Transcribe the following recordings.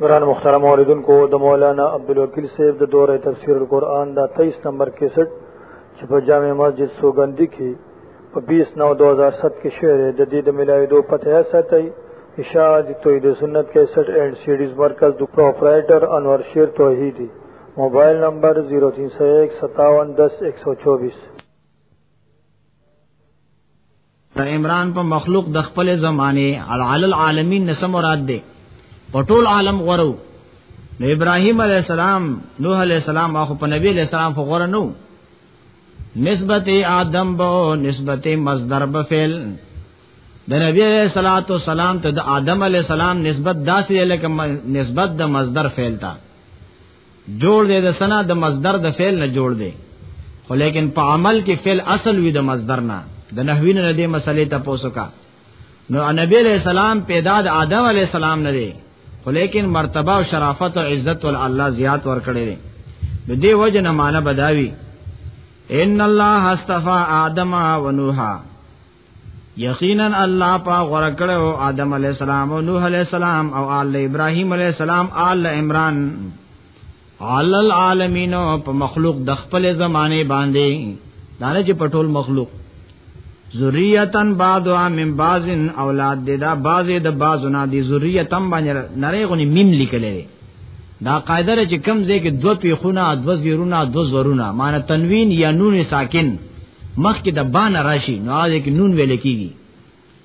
قرآن مختار موردن کو د مولانا عبدالوکیل صاحب د دور تفسیر القرآن دا تیئیس نمبر کیسٹ چپ جامع مسجد سوگندی کی په 20 نو 2007 کې شعر د دې د ملایدو پته ساتي اشاعت توحید سنت 61 اینڈ سیډیز مرکز د پرپرایټر انور شیر توحیدی موبایل نمبر 03015710124 د عمران په مخلوق د خپل زمانه علی العالمین نسم مراد ده په ټول عالم غورو نو ابراهیم علی السلام نوح علی السلام اخو په نبی علی السلام خو غور نو نسبت آدم بو نسبت مصدر بفعل د نبی علیہ الصلوۃ والسلام ته د آدم علیہ السلام نسبت داسې لکه نسبت د مصدر فعل ته جوړ دی د سنا د مصدر د فعل نه جوړ دی خو لیکن په عمل کې فعل اصل وي د مصدر نه د نحوی نه دې مسلې ته پوسوکا نو نبی علیہ السلام پیدا د آدم علیہ السلام نه دی خو لیکن مرتبه او شرافت او عزت ول الله زیات ور کړی دی نو دې وجه نه معنی بداوی ان الله استفا آدم و نوحا یقینا الله پا غره کړو آدم علی السلام او نوح علی السلام او آل ابراهیم علی السلام آل عمران آل العالمین په مخلوق د خپل زمانه باندې دانه چې پټول مخلوق ذریاتن بعد من بعض اولاد ددا بعض د بعض نه دی ذریاتن باندې نری غنی میم لیکلې دا قاعده چې کم ځای کې دو پیخونه دو زیرونه دو زورونه معنی تنوین یا نون ساکن مخ کې د بان راشي نو هغه کې نون ویل کیږي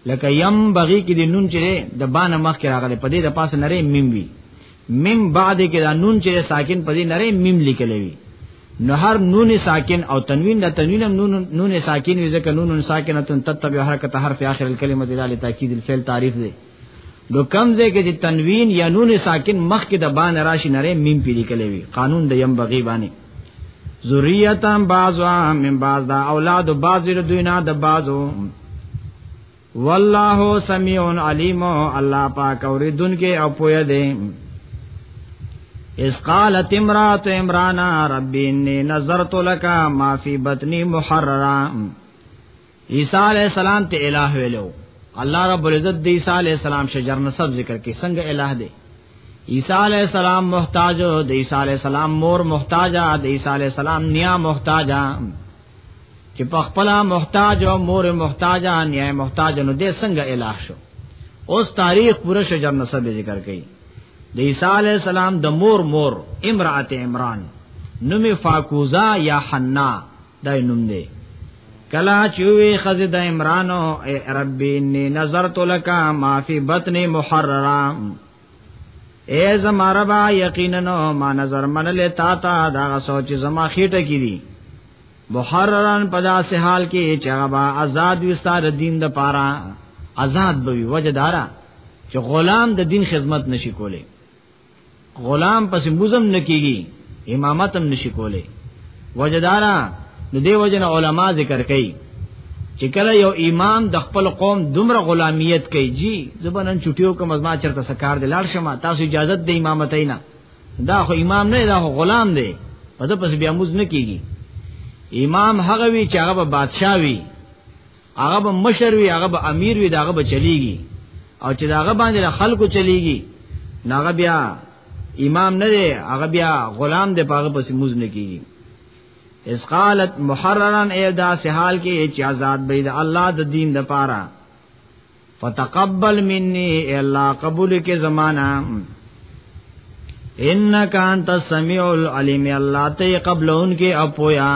لکه یم بغي کې د نون چې د بان مخ کې راغلي په دې د پاسه نری میم وی میم بعد کې دا نون چې ساکن په دې نری میم لیکل وی نو هر نون ساکن او تنوین د تنوین هم نون نون ساکن وی ځکه نون ساکنه تتبع حرکت حرف اخر الکلمه د تاکید الفعل تعریف دی نو کم ځای کې چې تنوین یا نون ساکن مخ کې د بان راشي نری میم پی لیکلې وي قانون د یم بغي باندې ذریاتم بعضا من بعض دا اولاد بعض له دوی نه د بعضو والله سمیع علیم الله پاک اوریدون کې او پوهه دی اس قالت امرات عمران ربی انی نظرت لك ما فی بطنی محررا عیسی علی السلام ته الہ ویلو الله رب العزت د عیسی علی السلام شجر نسب ذکر کې څنګه الہ دی عیسی علی السلام محتاج د عیسی علی السلام مور محتاج د عیسی علی السلام نیا محتاج چې په خپل محتاج او مور محتاج نیا محتاج نو د څنګه الہ شو اوس تاریخ پوره شجر نسب ذکر کړي د عیسی علی السلام د مور مور امرات عمران نومي فاکوزا یا حنا دای نوم دی کلا چوي خزه د عمران او ربي ني نظرت لك ما في بطن محررا اے زما ربا یقینا ما نظر من له تا تا دا سوچ زما خېټه کې دي محررن پدا سه حال کې چې هغه آزاد وستار دین د پاره آزاد به وي وجدارا چې غلام د دین خدمت نشي کولی غلام پس مزم نکیږي امامت هم نشي کوله وجدارا نو دی وجن علما ذکر کوي چې کله یو امام د خپل قوم دومره غلامیت کوي جی زبنن چټیو کوم ازما چرته سکار دی لاړ شمه تاسو اجازه د امامت نه دا خو امام نه دا خو غلام دی په دې پس بیا موز نه کیږي امام هغه وی چې هغه بادشاہ وی هغه به مشر وي هغه به امیر وي داغه به چلیږي او چې داغه باندې خلکو چلیږي ناغه بیا امام نه دی هغه بیا غلام دی پاغه پسې موز نه کیږي اس قالت محررن ایدا سحال کې چې آزاد بيد الله د دین د پاره فتقبل مني الله قبول کې زمانہ انک انت السمیع العلیم الله ته قبلون کې اپویا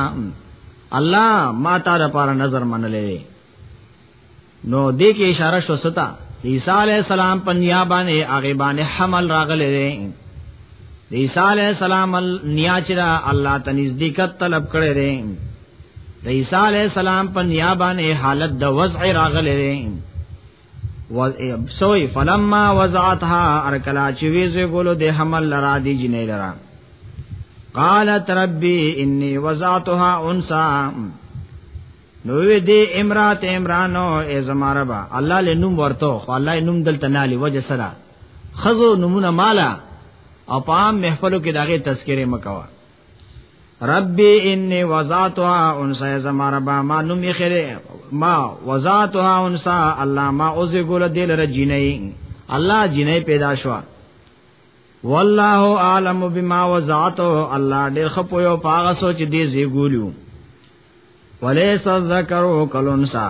الله ما تا لپاره نظر منلې نو دې کې اشاره شو ستا عیسی علی السلام په نیابانه هغه باندې حمل راغلې عیسی علی السلام نیا چې الله تنزدیکت طلب کړې د عیسی علی السلام په نیابانه حالت د وضع راغله سوی فلما وضعتها ارکلا چې ویزه ګولو د حمل لرا دی جنې لرا قالت ربي اني وضعتها انثى نو دې امرات عمرانو ای زماربا الله له نوم ورته خو الله نوم دلته نالي وجه سره خزو نمونه مالا او پام محفلو کې داغه تذکره مکوا ربي اني وزاتها انسا زما ربا ما نوم یې خره ما وزاتها انسا الله ما اوس ګول دل ر جنې الله جنې پیدا شو والله عالم بما وزاتو الله ډېر خپو یو پاغه سوچ دې زی ګولیو ولیس الذکر کلنسا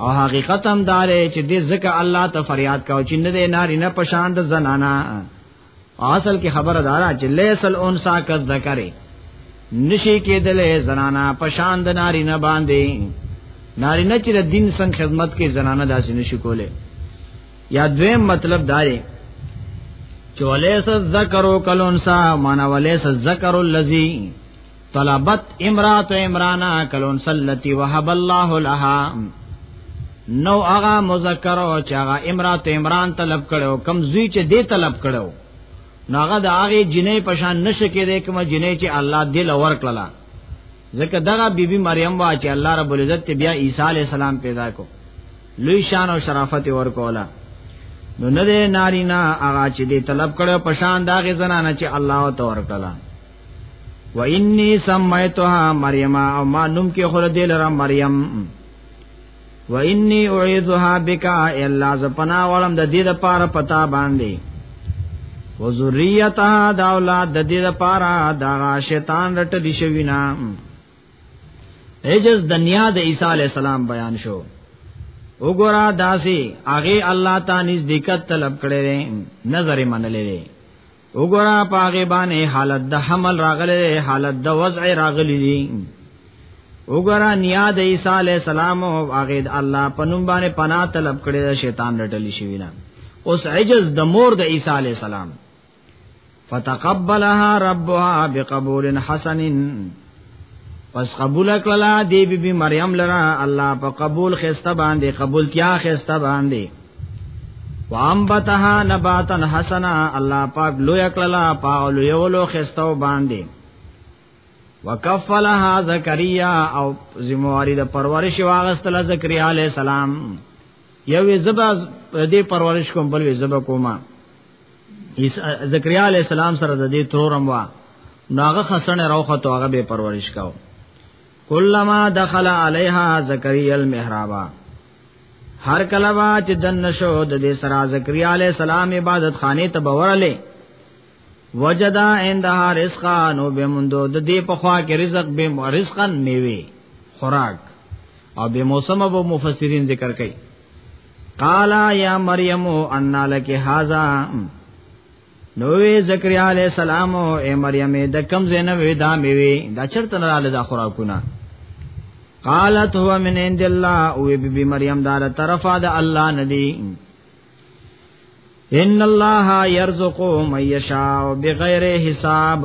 او حقیقت هم دارې چې دې ځکه الله ته فریاد کاو چې نه دې ناری نه پشان د زنانا اصل کې خبره دارا چې لیس الانسا کذ ذکرې نشي کېدلې زنانا پشان د ناری نه باندې ناری نه چې دین څنګه خدمت کې زنانه داسې نشي کوله یا دویم مطلب دارې چې ولیس الذکر کلنسا معنا ولیس الذکر الذی طلبت امرات عمرانا کلون سلتی وهب الله لها نو هغه مذکر او چې هغه امرات عمران طلب کړو کم زوی چې دې طلب کړو نو هغه د هغه جنې پشان نشه کېده کوم جنې چې الله دې لور کړلا ځکه دغه بیبي مریم وا چې الله رب العزت بیا عیسی علی السلام پیدا کو لوی شان او شرافت ورکولا نو نه دې نارینا هغه چې دې طلب کړو پشان داغه زنانه چې الله او تور کړلا و انی سمیتها مریم او ما نوم کې خور دې لره مریم و انی اعوذها بک ای الله ز پنا ولم د دې د پاره پتا باندې و ذریتها دا اولاد د دې د پاره دا شیطان رټ دي شوی نه اجز دنیا د عیسی علی السلام بیان شو وګورا داسي هغه الله تعالی نزدېکت طلب کړي نظر منلې وګورا پاغه باندې حالت د حمل راغله حالت د وضع راغلی دي وګورا نیا د عیسی علی السلام او هغه د الله پنوم باندې پناه طلب کړی د شیطان رټلی شوی نه اوس عجز د مور د عیسی علی السلام فتقبلها ربها بقبول حسن پس قبول کړلا دی بی بی مریم لرا الله په قبول خسته باندې قبول کیا خسته باندې وامبتها نباتن حسنا الله پاک لوی کړلا پاول یو لو خسته باندې وکفلها زکریا او ذمہواری د پرورش واغستله زکریا علی السلام یو زبا دې پرورش کوم بل زبا کومه زکریا علی السلام سره د دې ترورم وا ناغه خسنه راوخه تو هغه به پرورش کاو کلمہ دخل علیها زکریا المحرابا هر کله وا چې دن نشو د دې سرا زکریا علی السلام عبادت خانه ته باورلې وجدا عندها رزقا نو به مندو د دې په خوا کې رزق به رزقن میوي خوراک او به موسم به مفسرین ذکر کوي قالا یا مریم ان لک هاذا نوې زکریا علی السلام او اے مریم د کم زینه وې دا میوي دا چرته لاله دا خوراکونه قالت هو من عند الله او بی بی مریم دار طرفا د الله ندی ان الله یرزق من یشاء بغیر حساب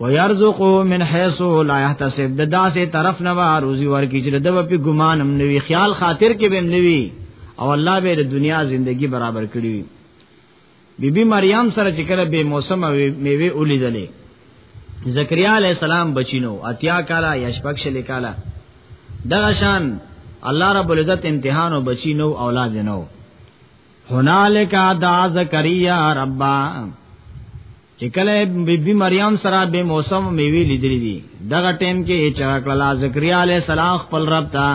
ويرزقو من حيث لا يحتسب د داسې طرف نه وروزي ورکی چې د په ګمان هم نوي خیال خاطر کې بهم نوي او الله به د دنیا زندگی برابر کړی وي بی بی مریم سره چې کله به موسم میوه ولیدلې زکریا علی السلام بچینو اتیا کالا یشپک شل کالا دغه شان الله رب العزت امتحان او بچینو اولاد نو هنالک دا زکریا ربا چې کله بیبي مریم سره به موسم میوي لیدلې دي دغه ټیم کې چې کله زکریا علی السلام خپل رب ته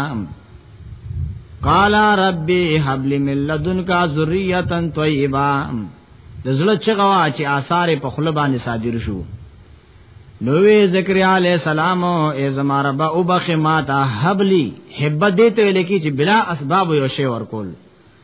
قال ربي هب لي من لدنك ذريه طيبه د زړه چغوا چې آثار په خله باندې صادر شو نوې زکریا علی السلام ای زما رب او بخ ماتا حبلی حب دې ته لکی چې بلا اسباب یو شی ورکول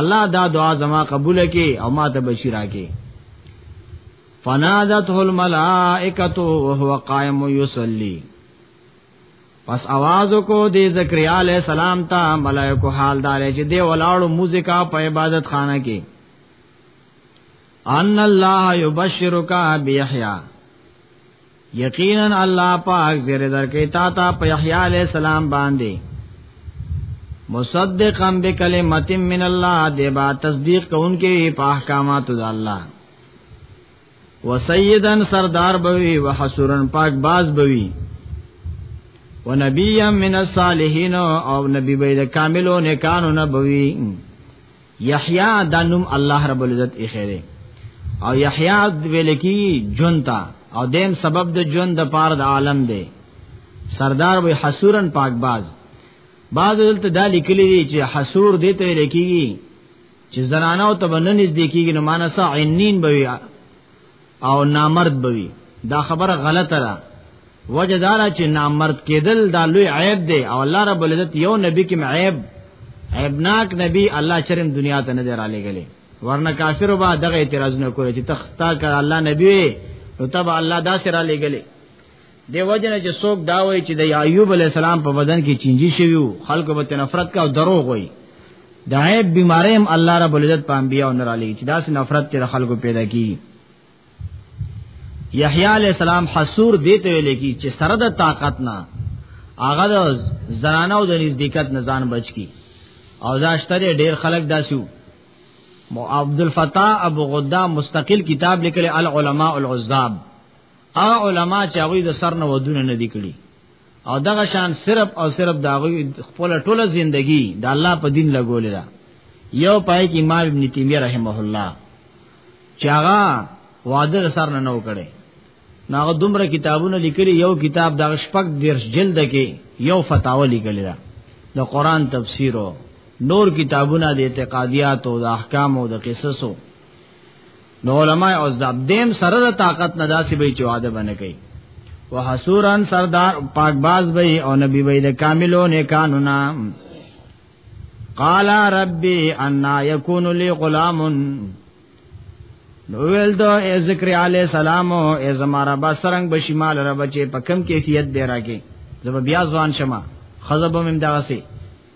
الله دا دعا زما قبول کړي او ما ته بشیر راکړي فنادته الملائکه وهو قائم یصلی پس आवाज کو دی زکریا علیہ السلام ته ملائکه حال دار چې دی ولاړو موزیکا په عبادت خانه کې ان الله یبشرک بیحیا یقینا الله پاک زیر درکې تا ته په یحیی علی السلام باندې مصدقا بکلمت من الله دې با تصدیق کوونکې په احکامات د الله وسیدن سردار بوي وحسورن پاک باز بوي ونبیا من الصالحین او نبی به د کاملو نیکانو نه بوي یحیی دا نوم الله رب العزت یې خیره او یحیی ویل کی جون تا او دیم سبب د جون د پاره د عالم دی سردار وی حسورن پاک باز باز دلته دا لیکلی دی چې حسور دی ته لیکيږي چې زنانه او تبنن نږدې کیږي نو مانسا عینین بوي او نامرد بوي دا خبره غلطه ده وجه دارا چې نامرد کېدل دا لوی عیب دی او الله رب العزت یو نبی کې عیب عیبناک نبی الله چرم دنیا ته نه درا لګلې ورنه کافر وبا دغه اعتراض نه کوي چې تختا کړه الله نبی نو تب الله دا سره لګلې دی وجنه چې څوک دا وایي چې د ایوب علی السلام په بدن کې چینجی شویو خلکو به نفرت کا او دروغ وایي د عیب بیماری هم الله رب العزت په انبیا او نرالی چې داسې نفرت ته خلکو پیدا کی یحیی علی السلام حسور دیته ویل کی چې سره د طاقت نه هغه د زنانه او د نزدېکت نزان بچ کی او دا شتره ډیر خلک داسو عبد الفتاح ابو غدا مستقل کتاب لیکل العلماء العذاب هغه علما چې هغه د سر نه ودونه نه دی کړی او دغه شان صرف او صرف دا غوی خپل ټوله زندگی د الله په دین لګولې ده یو پای کې امام ابن تیمیه رحمه الله چې هغه واده سر نه نو کړي ناغه دومره کتابونه لیکلي یو کتاب د شپږ دیرش جلد کې یو فتاوا لیکلی ده د قران تفسیر او نور کتابونه د اعتقادیات او د احکام او د قصصو نو علماء او زاب دیم سره د طاقت نه داسې به چواده باندې کوي وحسورن سردار پاک باز به او نبی به د کاملو نه قانونا قال ربي ان يكون لي غلام نو ویل دو ای ذکر علی السلام او ای زمارا با سرنګ بشی مال را بچي په کم کیفیت دی راکې زب بیا ځوان شمه خزبم امداسي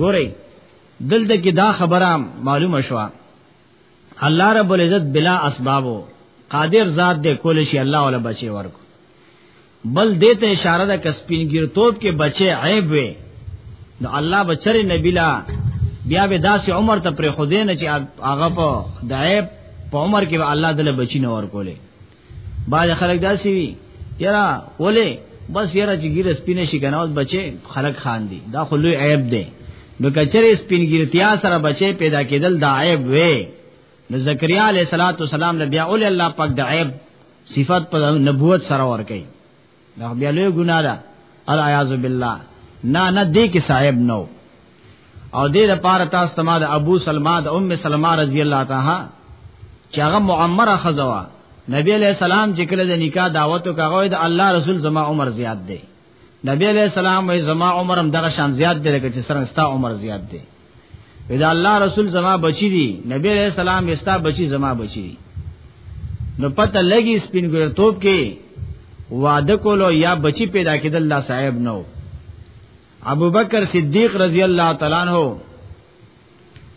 ګورئ دلته کې دا خبره معلومه شوه الله رب العزت بلا اسبابو قادر ذات دې کول شي الله ولا بچي ورکو بل دې ته اشاره ده کسپینګیر توپ کې بچي عیب وي نو الله بچره نبی لا بیا به داسې عمر ته پر خودینه چې هغه په دایب په عمر کې الله دله بچی نه ورکولې باج خلک داسي وي یرا ولې بس یرا چې ګیره سپینه شي کنه اوس بچي خلک خان دي دا خو لوی عیب دی نو کچره سپینګیرتیا سره بچي پیدا کېدل دا عیب وې نو زکریا علیه السلام له بیا اول الله پاک د عیب صفات په نبوت سره ور کوي دا بیا له ګنا ده الیاذ بالله نه نه دې کې صاحب نو او دې د پاره تاسو ته ما د ابو سلمہ د ام سلمہ رضی الله تعالی چې هغه معمره خزوا نبی علیہ السلام چې کله د نکاح دعوت وکاوه د الله رسول زما عمر زیات دی نبی علیہ السلام وې زما عمرم دغه شان زیات دی لکه چې سره ستا عمر زیات دی ودا الله رسول زما بچی دی نبی علیہ السلام استا بچی زما بچی دی نو پته لګي سپین ګور توپ کې واده کولو یا بچی پیدا کېدل الله صاحب نو ابو بکر صدیق رضی الله تعالی عنہ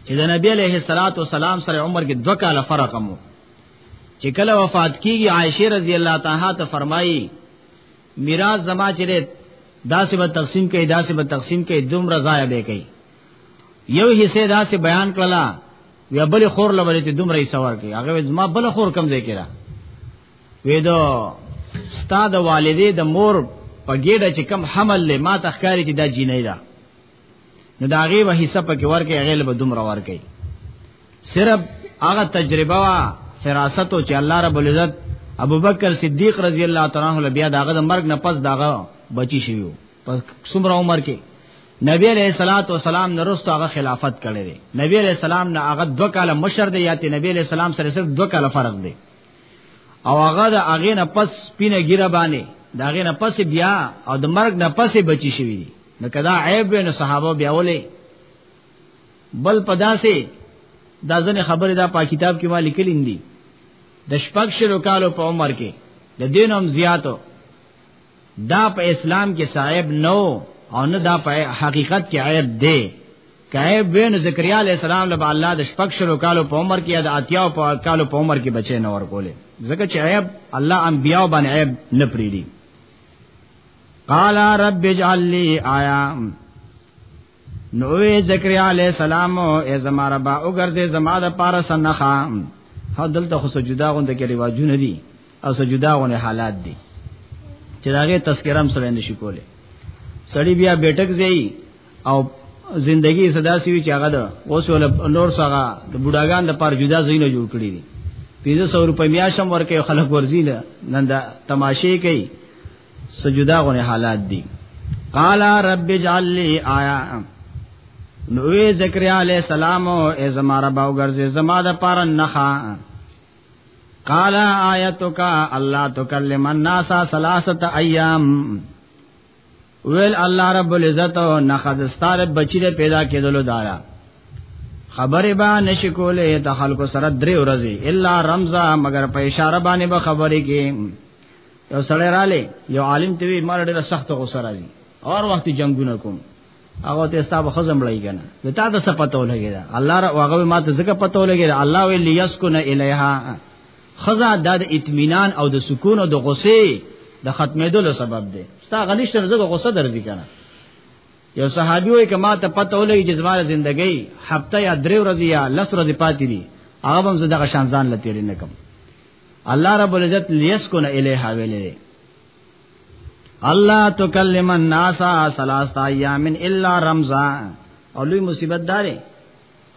چې د نبی علیہ الصلات والسلام سره عمر کې دوه کاله فرق مو چې کله وفات کیږي عائشه رضی الله تعالی ته فرمایي میراث زما چې ده داسې به تقسیم کوي داسې به تقسیم کوي دومره ځای به کوي یو حصے داسې بیان کړلا وی بل خور لولې ته دومره یې سوار کوي هغه زما بل خور کم ځای کړه وې دو استاد والدې د مور په ګډه چې کم حمل له ما تخکاری چې دا جینې ده نو دا غي وه حصہ پکې ورکه غیل به دومره ورکه صرف هغه تجربه وا فراست او چې الله رب العزت ابوبکر صدیق رضی الله تعالی عنہ بیا داغه د مرګ نه پس داغه بچی شیو پس څومره عمر کې نبی علیہ الصلات والسلام نه رسو هغه خلافت کړی دی نبی علیہ السلام نه هغه دوه کاله مشر دی یا ته نبی علیہ السلام سره صرف دوه کاله فرق دی او هغه د هغه نه پس پینه ګیره باندې دا هغه نه پس بیا او د مرګ نه پس بچی شوی دی نو کدا عیب نه صحابه بیا ولې بل پداسه دا ځنه خبره دا په کتاب کې ما لیکلین دي د شپږ شلو کالو په عمر کې د دینوم زیاتو دا په اسلام کې صاحب نو او نه دا په حقیقت کې عیب دی کایب وین زکریا علی السلام له الله د شپږ شرو کالو په عمر کې د اتیا او په کالو په عمر کې بچی نه ورکولې زکه چې عیب الله انبیاء باندې عیب نه پریدي قال رب اجعل لي آیام نو وی زکریا علی السلام ای زما رب او ګرځه زما د پاره سنخا هو دلته خو سجدا غوند کې رواجونه دي او سجدا غوند حالات دي چې داغه تذکرم سره نشي کوله سړی بیا بیٹک زی او زندگی صدا سی چې هغه د اوس ول نور سره د بډاګان د پار جدا زینه جوړ کړی دي 500 روپیا میاشم ورکه خلک ورزینه نن دا تماشې کوي سجدا غو حالات دي قال رب اجعل لي آیا نوې زکریا علی السلام او ازما رب او ګرځي زما د پاره نخا قال آیتک الله تکلم الناس ثلاثه ایام ویل الله رب العزت او نخد ستاره بچی له پیدا کېدلو دارا خبره با نشکولې ته خلکو سره درې ورځې الا رمزا مگر په اشاره باندې به خبرې کې یو سړی رااله یو عالم ته وی مال ډیره سخت غوسه راځي اور وخت جنگونه کوم هغه ته ستا به خزم لای کنه د تا د سپتو لګی دا الله را هغه ما ته زکه پتو لګی دا الله وی لیسکن الیها خزا د اطمینان او د سکون او د غصه د ختمېدلو سبب دی ستا غلیش تر زګه غصه درځي کنه یو صحابي وای کما ته پته ولګي چې زماره ژوندۍ هفته یا درې ورځې یا لس ورځې پاتې دي هغه هم زه دغه شان ځان لته لري نه کوم الله رب العزت لیسکن الیها ویلې الله تکلم الناس ثلاثه ایام الا رمزا او لوی مصیبت دارې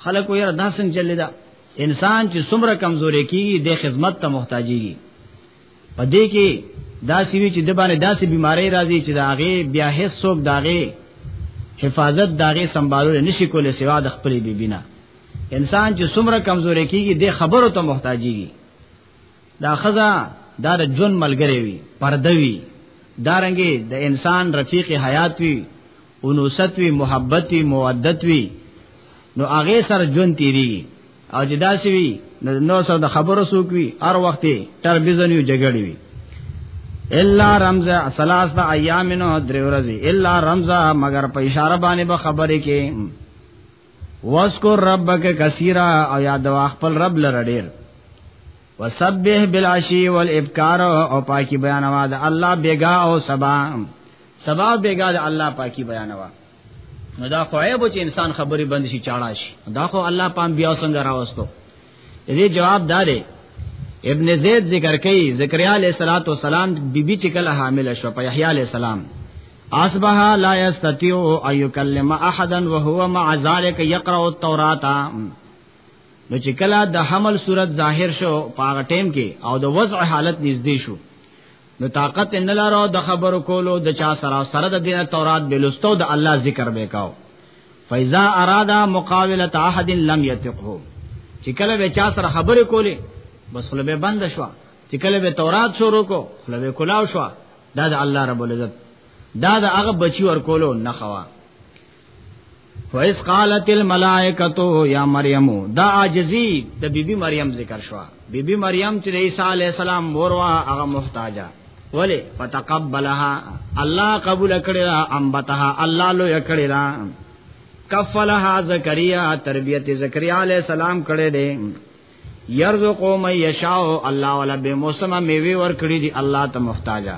خلک یې دا څنګه چلې دا انسان چې څومره کمزوري کیږي د خدمت ته محتاجيږي پدې کې دا سوي چې د باندې داسې بيمارۍ راځي چې دا هغه بیا هیڅ څوک داغه حفاظت داغه سمبالول نشي کولای سوا د خپلې بیبینا بی انسان چې څومره کمزوري کیږي د خبرو ته محتاجيږي دا خزا دا د جون ملګری وي پردوي دارنګي د دا انسان رفیق حیات وي انوست وي محبت وي مودت وي نو هغه سره جون تیری او جدا سی وي نو سره د خبرو سوک وي هر وخت ټربیزن یو جګړی وي الا رمز سلاس دا ایامنو دریورزی الا رمز مگر په اشاره باندې به خبرې کې واسکر ربک کثیرا او یاد وا خپل رب لره ډیر وسبح بالعشی والابکار او پاکی بیانوا د الله بیگا او سبا سبا بیگا د الله پاکی بیانوا نو دا خو عیب چې انسان خبرې بند شي چاړه شي دا خو الله پام بیا څنګه راوستو دې جواب دارې ابن زید ذکر کوي زکریا علیہ الصلوۃ والسلام بیبي چې کله حامل شو په یحیی علیہ السلام اصبح لا یستطيع ان يكلم احدا وهو مع ذلك يقرأ التوراۃ نو چې کله د حمل صورت ظاهر شو په هغه ټیم کې او د وضع حالت نږدې شو نو طاقت نه لارو د خبرو کولو د چا سره سره د دین تورات بلستو د الله ذکر وکاو فاذا ارادا مقاوله احد لم يتقه چې کله به چا سره خبرې کولې بس خله به بند شو چې کله به تورات شروع کو خله به کلاو شو دا د الله رب العزت دا د هغه بچی ور کولو نه خوا وَإِذْ قَالَتِ الْمَلَائِكَةُ يَا مَرْيَمُ دا عاجزی د بیبي مریم ذکر شوه بی بی مریم چې عیسی علی السلام مور وا هغه محتاجه ولی فتقبلها الله قبول کړی را امبتها الله لو یکړی را کفلها زکریا تربیت زکریا علی السلام کړی دی یرزقو من یشاء الله ولا به موسمه میوه ور کړی دی الله ته محتاجه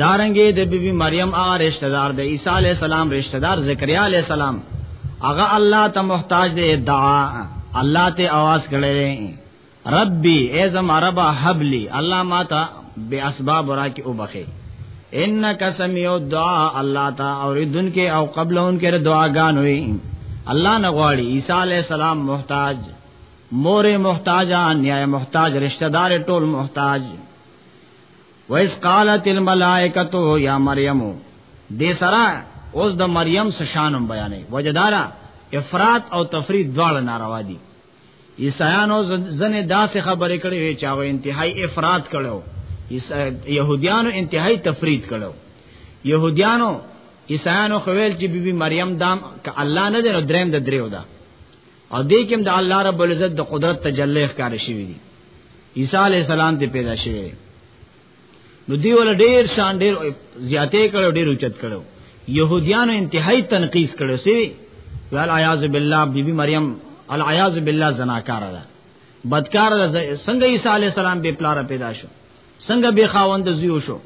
دارنګې د بیبي مریم هغه رشتہ دار د عیسی علی السلام رشتہ دار زکریا علی السلام هغه الله ته محتاج دی دعا الله ته आवाज کړي ربي ای زم عرب حبلی الله ماتا به اسباب را کې وبخي انک سمیع الدعاء الله تا اوریدن کې او قبلون کې دعاګان وي الله نه غواړي عیسی علی السلام محتاج مور محتاجان یا محتاج رشتہ دار ټول محتاج ویس قالت الملائکتو یا مریمو دې سره اوس د مریم سشانم بیانې وجدارا افراط او تفرید دواړه ناروا دي عیسایانو ځنې داسې خبرې کړې وي چې هغه انتهائی افراط کړو يهوديانو انتهائی تفرید کړو يهوديانو عیسایانو خویل چې بیبي مریم دام ک الله نه دی نو دریم د دریو ده دا او دې کې د الله رب العزت د قدرت تجلی ښکار شي وي عیسی علی السلام ته پیدا شوی نو دی ول ډیر شان ډیر زیاتې کړو ډیر اوچت کړو يهوديانو انتهائی تنقیس کړو سی ویل عیاذ بالله بیبي مریم العیاذ بالله زناکار ده بدکار ده څنګه عیسی علی السلام به پلار پیدا شو څنګه به خاوند زیو شو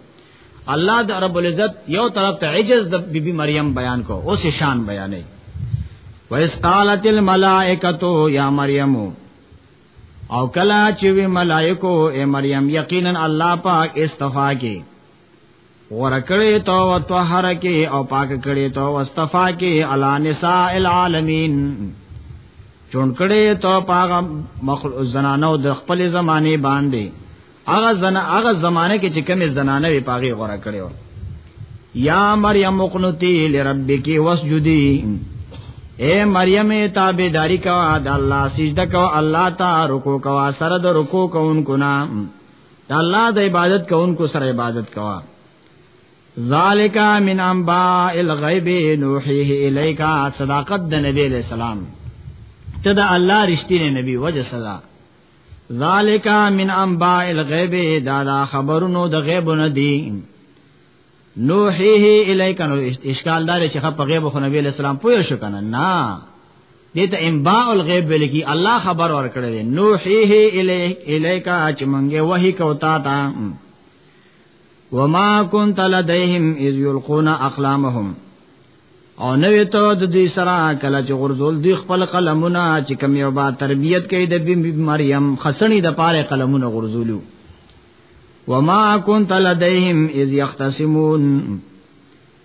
الله د رب العزت یو طرف ته عجز د بیبي بی مریم بیان کو او سه شان بیانې ویس قالت الملائکتو یا مریم او کلا چې وی ملائکو اے مریم یقینا الله پاک استفا کی ورکړې تو او طهر کې او پاک کړې تو او استفا کې علی نساء العالمین چون کړې تو پاغه مخلوق زنانو د خپل زمانه باندې هغه زنا هغه زمانه کې چې کومې زنانه وی پاغه غوړه کړو یا مریم قنوتی لربک واسجدی اے مریم تابعداری کا د الله سجده کا الله تا رکوع کا سره د رکوع کوونکو نام دا الله د عبادت کوونکو سره عبادت کوا ذالک من انباء الغیب نوحیه الیک صداقت د نبی علیہ السلام ته د الله رښتینی نبی وجه صدا ذالک من انباء الغیب دا, دا خبرونو د غیب نه دی نوحیه الیک نو اشکال دار چې په غیب خو نبی اسلام پوه شو کنه نه دته انباء الغیب ویل کی الله خبر ور کړی نوحیه الیک الیک چې مونږه وਹੀ کوتا تا وما كنت لديهم اذ يلقون اقلامهم او نوې ته د دې سره کله چې غرزول دی خپل قلمونه چې کم یو با تربیت کوي د بیم مریم خسنی د پاره قلمونه غرزولو وما كنت لديهم اذ يختصمون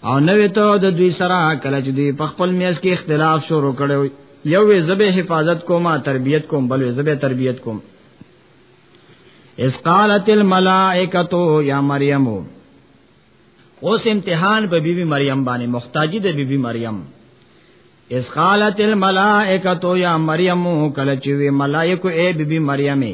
او نوې ته د دوی سره کله چې دوی په خپل میاس کې اختلاف شروع کړو یو وی زبه حفاظت کوم تربیت کوم بل وی زبه تربیت کوم اس قالت الملائکه یا مریم اوس امتحان په بیبي بی مریم باندې محتاجی د بیبي بی مریم اس قالت الملائکه یا مریم کله چې وی ملائکه اے بیبي بی مریمه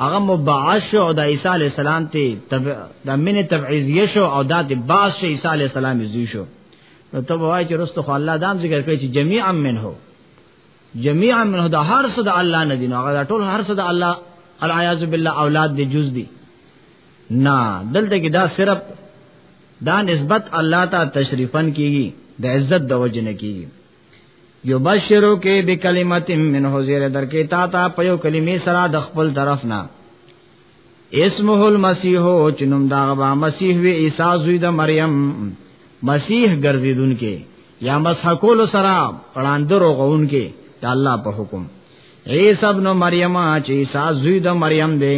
هغه مبعث شو او د عیسی علی السلام ته تب... د من تبعیضیه شو او د باس شو عیسی علی السلام زوی شو نو ته وای چې رسول خو الله دام ذکر کوي چې جميعا منه جميعا منه د هر څه د الله نه دي نو هغه ټول هر څه د الله العیاذ بالله اولاد دی جز دی نه دلته کې دا صرف دا نسبت الله ته تشریفن کیږي د عزت د وجنه کیږي یبشرو کې بکلمت منه زیر درکې تا ته په یو کلمې سره د خپل طرف نه اسمه المسیح چې نوم دا غوا مسیح وی عیسی زوی د مریم مسیح ګرځیدون کې یا مسح کول سره پړاندرو غون کې د الله په حکم عیسی ابن مریم چې عیسی زوی د مریم دی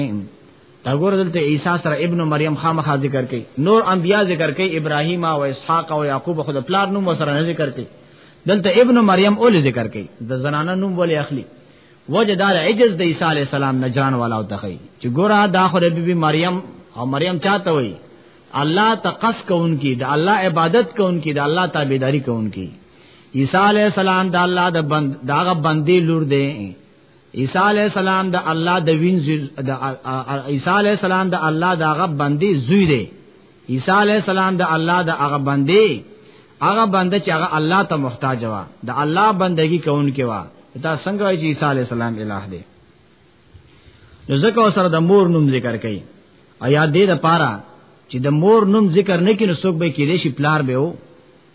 دا ګور دلته عیسی سره ابن مریم خامخا ذکر کړي نور انبیا ذکر کړي ابراهیم او اسحاق او یعقوب خود پلار نوم سره نه ذکر کړي دلته ابن مریم اول ذکر کړي د زنانه نوم ولې اخلي وجه دار عجز د عیسی علی السلام نه جان والا او تخی چې ګوره دا خو د بیبي مریم او مریم چاته وای الله تقص کوونکی د الله عبادت کوونکی د الله تابعداري کوونکی عیسی علی السلام د الله د بند داغه بندي لور دی عیسی علی السلام د الله د وین د عیسی علی السلام د الله د هغه بندي زوی دی عیسی علی السلام د الله د هغه بندي هغه بنده چې هغه الله ته محتاج و د الله بندگی کوونکی و دا څنګه وایي چې عیسی علی السلام الہ دی نو ځکه سره د مور نوم ذکر کړي او یا دې د پاره چې د مور نوم ذکر نه کینې څوک به کېدې شي پلار به وو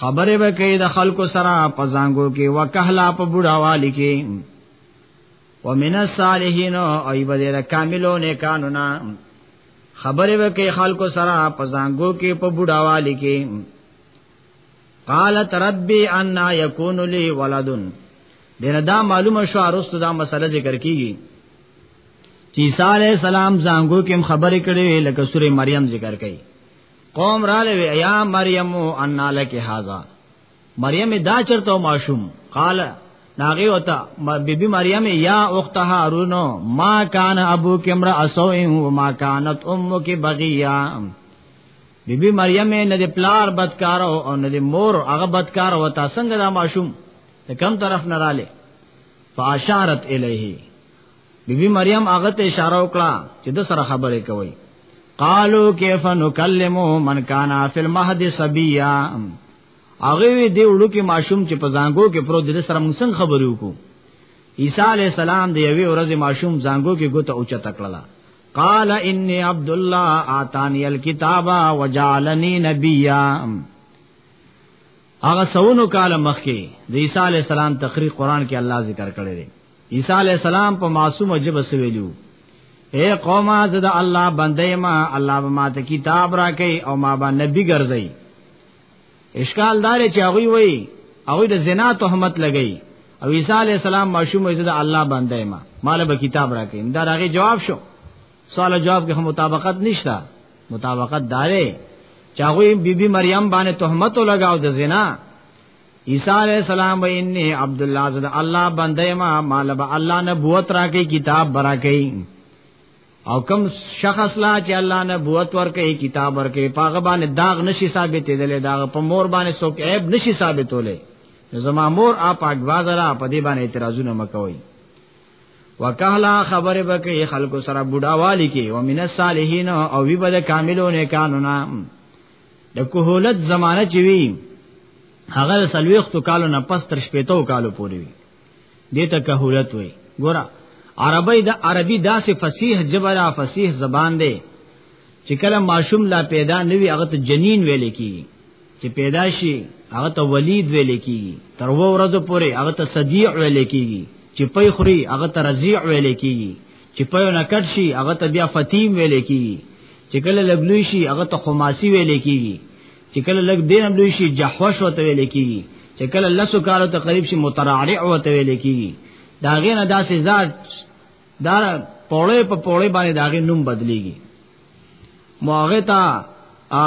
خبره به کوي د خلکو سره په زنګو کې وکهلا په بډاوالي کې ومن الصالحین او یبدل کاملو نه قانونا خبره به کوي خلکو سره په زنګو کې په بډاوالي کې قالت ربي ان يكون لي ولد دنه دا معلومه شو ارستو دا مسله ذکر کیږي چې عیسی علی السلام زنګو کې خبرې کړې لکه سورې مریم ذکر کړي قوم را لوي یا مریم ان لک هاذا مریم دا چرته ماشوم قال ناغي وتا بیبي مریم یا اخت هارون ما کان ابو کمرا اسو او ما کانت امک بغیا بیبي مریم نه د پلار بدکار او نه د مور هغه بدکار وتا څنګه دا ماشوم کم طرف نه رااله فاشارت الیه بیبي مریم هغه ته اشاره وکړه چې د سره خبرې کوي قالو کیف نکلمو من کانا فی المهد صبیا هغه وی دی وړو کې ماشوم چې په زنګو کې پرو د سره موږ څنګه خبرې وکړو عیسی علی السلام دی یوې ورځې ماشوم زنګو کې ګوته اوچا تکړه قال انی عبد الله اعطانی الكتاب وجعلنی نبیا هغه سونو کال مخکې د عیسی علی السلام تقریر قران کې الله ذکر کړی دی عیسی علی السلام په معصوم جب سویلو اے قومه زه د الله بندې ما الله به ماته کتاب راکې او ما به نبی ګرځي اشکال دار چې هغه وی هغه د زنا تهمت لګی او عیسی علی السلام معصوم زه د الله بندې ما مال به کتاب راکې دا راغی جواب شو سوال جواب کې هم مطابقت نشته مطابقت دارې چاغوی بیبي مریم باندې تهمت لګاو د زنا عیسی علی السلام و انی عبد الله زد الله بنده ما مال به الله نبوت راکې کتاب برا کوي او کم شخص لا چې الله نبوت ورکې کتاب ورکې پاغه باندې داغ نشي ثابتې دلې داغ په مور باندې څوک عیب نشي ثابتولې زما مور اپ اګوازره په دې باندې اعتراضونه مکوئ وکالا خبر بکې خلکو سره بډاوالی کې او من الصالحین او وی بده کاملونه قانونا د کوهولت زمانہ چې وی هغه سلويختو کالو نه پس تر شپېتو کالو پورې وی دته کوهولت وی ګوره عربی د عربي داسې فصیح جبرا فصیح زبان دی چې کله ماشوم لا پیدا نوي هغه ته جنین ویل کیږي چې پیدا شي هغه ته ولید ویل کیږي تر و ورځې پورې هغه ته صدیع ویل کیږي چې پي خوري هغه ته رضیع ویل کیږي چې پيو نکټ شي هغه ته بیا فتیم ویل کیږي چې کله لګلوي شي هغه ته خماسي ویل کیږي چې کله لګ دین لوي شي جحوش وته ویل کیږي چې کله لسو کالو ته قریب شي مترعرع وته ویل کیږي دا غي نه داسې ذات دا پوړې په پوړې باندې داغه نوم بدليږي مو هغه ته ا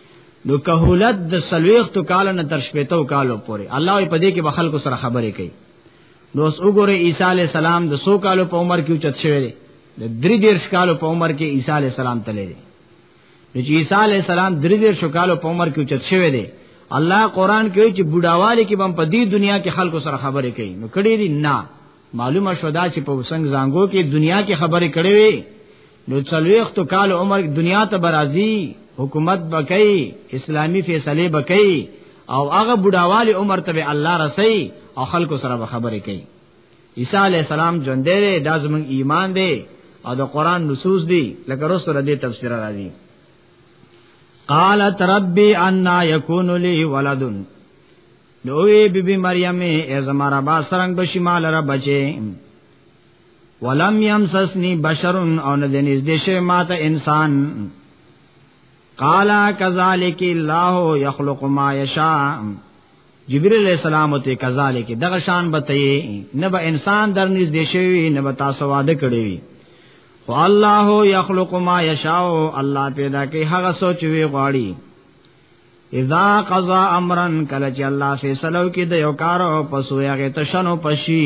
نو کهولت د سلويختو کال نه تر شپېتو کالو پورې الله په دې کې بخل کو سره خبرې کوي نو اوس وګوره عیسی علی السلام د 100 کالو په عمر کې چت شوی دی د درې دیرش کالو په عمر کې عیسی علی السلام تللی دی نو چې عیسی علی السلام درې دیرش کالو په عمر کې چت شوی دی الله قران کې چې بډاواله کې بم په دې دنیا کې خلکو سره خبرې کوي نو کړي دي نه معلومه شوه دا چې په وسنګ زنګو کې دنیا کې خبرې کړې وي نو څلويختو کال عمر دنیا ته برازي حکومت بکئی اسلامی فیصله بکئی او هغه بډاوالی عمر ته الله رسي او خلکو سره خبرې کوي عیسی علی السلام ژوند دی دا زمون ایمان دی او د قران نصوص دی لکه رسول دې تفسیر راځي قالت ربي ان يكون لي ولد نوې بيبي مریم ای زما رب سرنګ بشمال رب بچي ولم يمسسني بشر او نه دې نږدې شوی ما ته انسان قالا کذالک الله یخلق ما یشاء جبرئیل علیہ السلام ته کذالک دغه شان بتې نه به انسان در نږدې شوی نه به تاسو واده کړی خو الله یخلق ما یشاء الله پیدا کوي هغه سوچ وی غواړي اذا قضا امرا کله چې الله فیصلو کې د یو کار او پسو یې تشنو پشي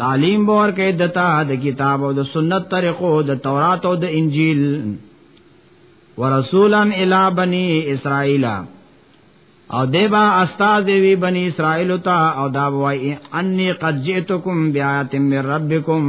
تعلیم بور کې دتا د کتاب او د سنت طریقو د تورات او د انجیل ورسولا الی بنی اسرائیل او دیبا استاد وی بنی اسرائیل ته او دا وای انی قد جئتکم بیات من ربکم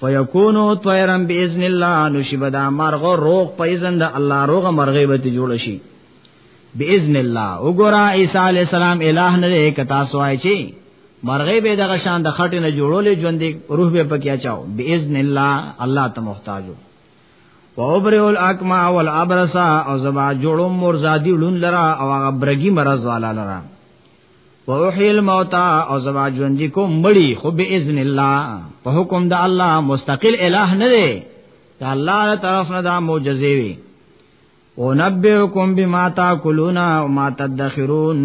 فیکونو طیرن باذن الله نشب دا مرغ روغ په اذن د الله روغ مرغې به جوړ شي باذن الله وګورا عیسی علی السلام الہ نه دی کتا سوای چی مرغې به دغه شان د خټې نه جوړولې ژوندې روح به پکې اچاو باذن الله الله ته محتاجو وابرئ الاکما والابرص او زبا جوړو مرزادی لون لرا او هغه برګي مرز والا لرا وحی الموتى او زما ژوند کو مړی خو به اذن الله په حکم د الله مستقل الہ نه دی دا الله طرف نه دا معجزې وی او نبئکم بما تاکلون او ما تدخرون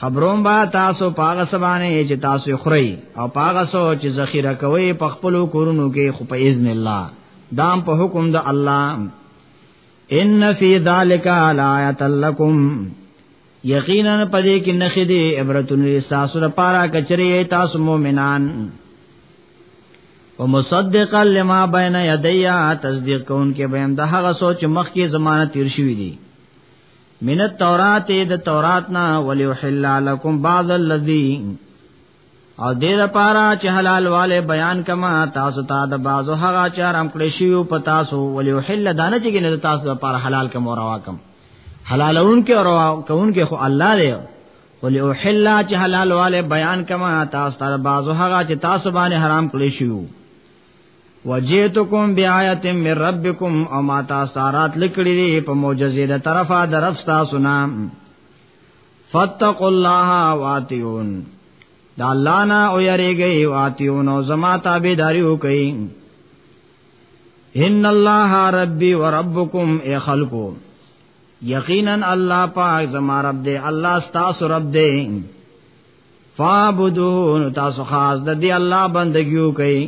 خبروم با تاسو پاغه سبانه چې تاسو خوري او پاغه سو چې ذخیره کوي په خپل کورونو کې خو په اذن الله دام په حکم د الله ان فی ذلک آیات لکم یقینا پدې کې نخې دې عبرتون لساسو لپاره کچري تاسو مؤمنان ومصدقا لما بین یدیا تصدیق کون کې به هم د هغه سوچ مخ کې زمانہ تیر شوی دی من التورات د تورات نا وليحل لكم بعض الذي او دې لپاره چې حلال والے بیان کما تاسو ته د بازو هغه چار هم کړی شی په تاسو ولیو حل دانه چې نه تاسو لپاره حلال کم او روا کم حلالون کې او روا کون کې خو الله دی ولیو حل چې حلال والے بیان کما تاسو ته بازو هغه چې تاسو باندې حرام کړی شی وجئتکم بیاات من ربکم او ما تاسو رات لکړی په معجزې د طرفه درف تاسو نام فتقوا الله واتیون دا الله نه او یریږي واتیون او زما تابعداري وکړي ان الله ربي وربكم اي خلقو یقینا الله پاک زما رب دې الله ستاسو رب دې فعبدون تاسو خاص د دې الله بندګیو کوي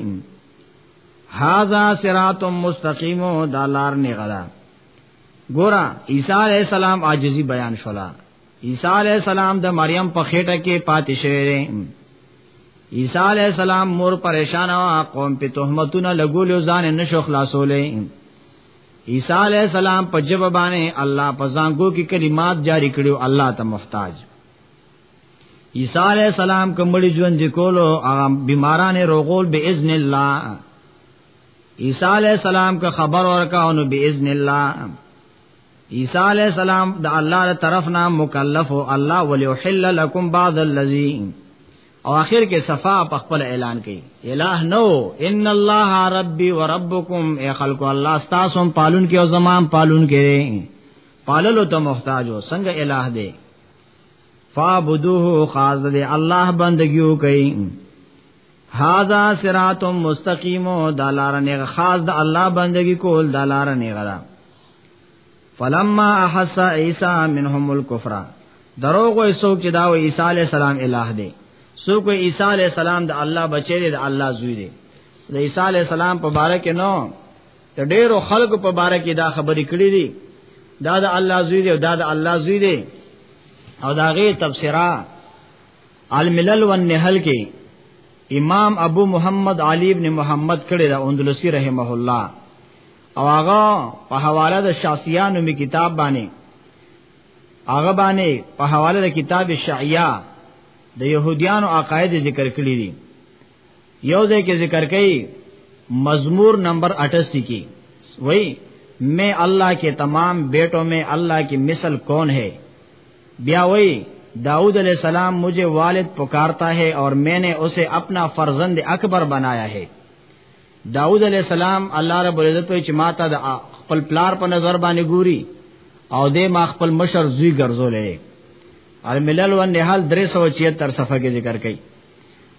هاذا صراط مستقیم دا لار نه غلا ګورا عیسی علی السلام عاجزی بیان شولا عیسی علی السلام د مریم په خېټه کې پاتې شوی عیسی علی السلام مور پریشان وا قوم په تهمتونه لګول ځان نشو خلاصولې عیسی علی السلام په جواب باندې الله په ځانګو کې کلمات جاری کړو الله ته محتاج عیسی علی السلام کومړي ژوند کولو هغه بیمارانه روغول به اذن الله عیسی علی السلام کا خبر ورکا نو باذن الله عیسی علی السلام د الله تر طرف نه مکلف او الله وليحل لكم بعض الذي او اخر کې صفا په خپل اعلان کړي الہ نو ان الله ربي وربكم اي خلق الله تاسو پالون کې او زمان پالون کې پاللو ته محتاج او څنګه الہ دی فعبدوه خاص دې الله بندگیو کوي هاذا صراط مستقیم دا لار نه خاص د الله بندگی کول دا لار نه غدا فلما احس عیسی منهم الكفر دروغ وې څوک چې دا و عیسی علی السلام الہ دی څوک عیسی علی السلام د الله بچی دی د الله زوی دی د عیسی علی السلام په باره کې نو د ډېرو خلکو په باره کې دا خبرې کړې دي دا د الله زوی دی او دا د الله زوی دی او دا غي تفسیرا الملل والنهل کې امام ابو محمد علی ابن محمد کړي دا اندلسی رحمه الله او هغه په حواله د شاسیانو می کتاب باندې هغه باندې په حواله د کتاب شعیا د يهوديانو عقاید ذکر کړی دي یو ځای کې ذکر کړي مزمور نمبر 88 کې وای میں اللہ کے تمام بیٹوں میں اللہ کی مثل کون ہے بیا وای داؤد علیہ السلام مجھے والد پکارتا ہے اور میں نے اسے اپنا فرزند اکبر بنایا ہے داؤد علیہ السلام الله رب العزت چې ماته د خپل پلار په نظر باندې ګوري او د ما خپل مشر زوی ګرځولې الملل والنهال 376 صفحه کې ذکر کړي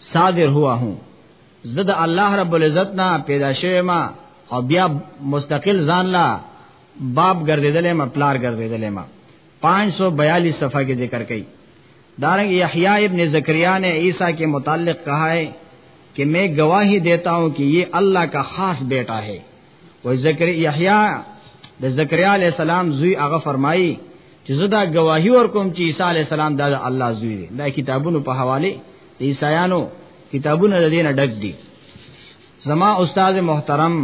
صادر ہوا ہوں زد الله رب العزت نا پیدا شوی ما او بیا مستقل ځان لا باپ ګرځیدلې ما پلار ګرځیدلې ما 542 صفحہ کے ذکر کی دارنگ یحییٰ ابن زکریا نے عیسیٰ کے متعلق کہا ہے کہ میں گواہی دیتا ہوں کہ یہ اللہ کا خاص بیٹا ہے وای ذکر یحیی د زکریا علی السلام زوی هغه فرمایي چې زه دا گواهی ورکوم چې عیسی علی السلام دا د الله زوی دی دا کتابونو په حواله د عیسایانو کتابونه د دینه ډک دي زما استاد محترم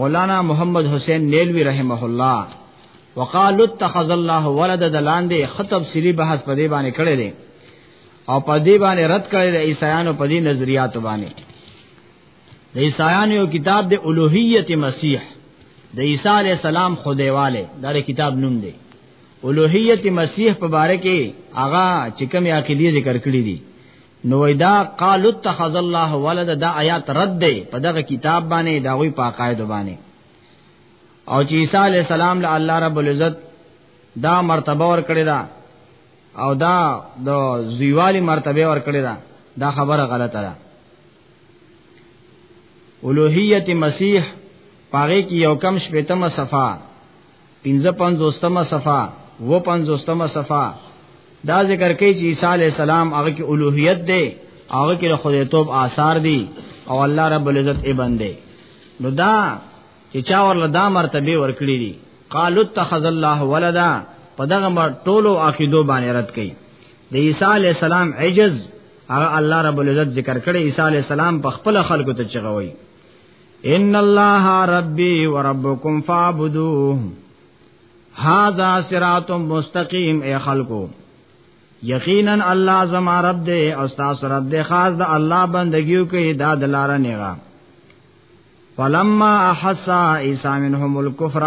مولانا محمد حسین نیلوی رحمه الله وقالو اتخذ الله ولد دلاندې خطب سری بحث په دې باندې کړی دی او په دې باندې رد کړی د عیسایانو په دې نظریات باندې د عیسایانو یو کتاب د الوهیت مسیح د عیسی علی السلام خدایواله دا کتاب نوم دی الوهیت مسیح په باره کې هغه چې کوم عقیده ذکر کړی دي نو دا قال اتخذ الله ولد دا آیات رد دی په دغه کتاب باندې دا وی په عقاید باندې او چې عیسی علی السلام له الله رب العزت دا مرتبه ور کړی دا او دا د زیوالی مرتبه ور کړی دا دا خبره غلطه ده الوهیت مسیح پاره کې یو کم شپېتمه صفه 55مه صفه و 55مه صفه دا ذکر کوي چې عیسی علی السلام هغه کې الوهیت دی هغه کې خدای توب آثار دي او الله رب العزت ای بندي نو دا چې چا ورله دا مرتبه ورکړي دي قالو اتخذ الله ولدا په دغه ټولو عقیدو باندې رد کړي د عیسی علی السلام عجز هغه الله رب العزت ذکر کړي عیسی علی السلام په خپل خلکو ته چغوي ان الله ربي وربكم فاعبدوه هاذا صراط مستقيم اي خلقو یقینا الله زما رب دې او تاسو رب دې خاص د الله بندگیو کې دا دلاره نیغا فلما احسا عیسی منهم الكفر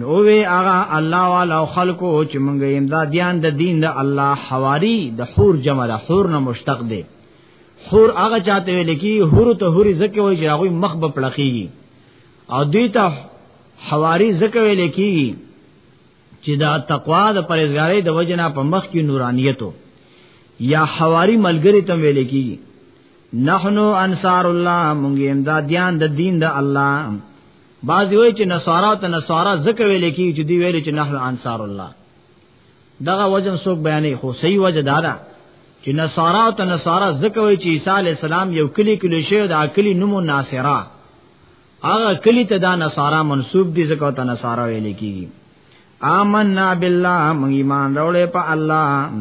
نو وی هغه الله والا خلکو چې مونږ امدادیان د دین د الله حواری د حور جمع ده حور نه مشتق دی حور هغه چاته ویل کی حور ته حور زکه وای چې هغه مخ به پړقیږي او دوی ته حواری زکه ویل کی چې دا تقوا د پرهیزګاری د وجنا په مخ کې نورانیتو یا حواری ملګری ته ویل کی نحنو انصار الله مونږ امدادیان د دین د الله بعضی وای چې نصارا ته نصارا زکه ویل کی چې دی ویل چې نحن انصار الله دغه وجن څوک بیانې خو صحیح وجه دا ده چې نصارا ته نصارا زکه وی چې عیسی علی السلام یو کلی کلی شه د عقلی نومو ناصرا هغه کلی ته دا نصارا منسوب دي زکه ته نصارا ویل کی آمنا بالله موږ ایمان راولې په الله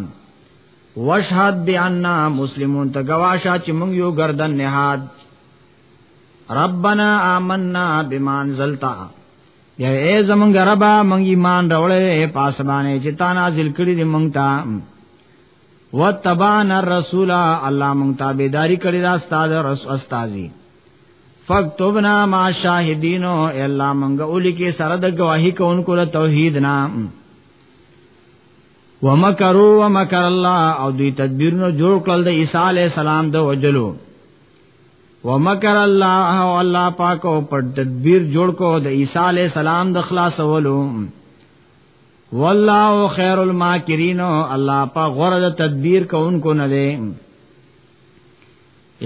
وشهد بأننا مسلمون ته گواشه چې موږ یو گردن نهاد ربنا آمنا بما انزلت یا ای زمونږ ربا مونږ ایمان راوړې پاسبانه چې تا نازل کړی دی مونږ ته وتبعنا الرسول الله مونږ تابعداري کړی دا استاد رسول استادي فاكتبنا مع الشاهدين الله مونږ اولي کې سره د گواہی کوونکو له توحید نام ومکروا ومکر الله او دوی تدبیرونه جوړ کړل د عیسی علی السلام د وجلو ومکر الله او الله پاک او پر تدبیر جوړ کو د عیسی علی السلام د خلاصولو والله خیر الماکرین الله پاک غره د تدبیر کوونکو نه دی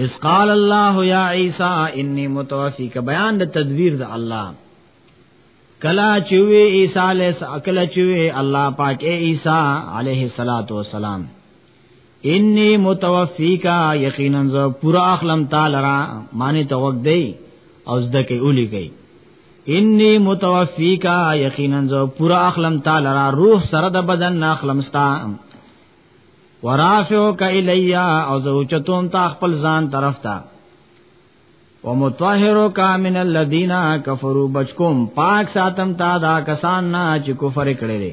اس قال الله یا عیسی انی متوفیک بیان د تدبیر د الله کلا چوي عیسی علیہ کلا چوي الله پاک عیسی علیہ الصلات والسلام انی متوفیکا یقینا ز پورا اخلم تعالی را معنی توک دی او زده کې اولی گئی انی متوفیکا یقینا ز پورا اخلم تعالی را روح سره د بدن نه اخلم ستا ورافعو کا الیا او زه چتون تا خپل ځان طرف تا ومطهرو کا من الذین کفروا بچکم پاک ساتم تا دا کسان نه چې کفر کړي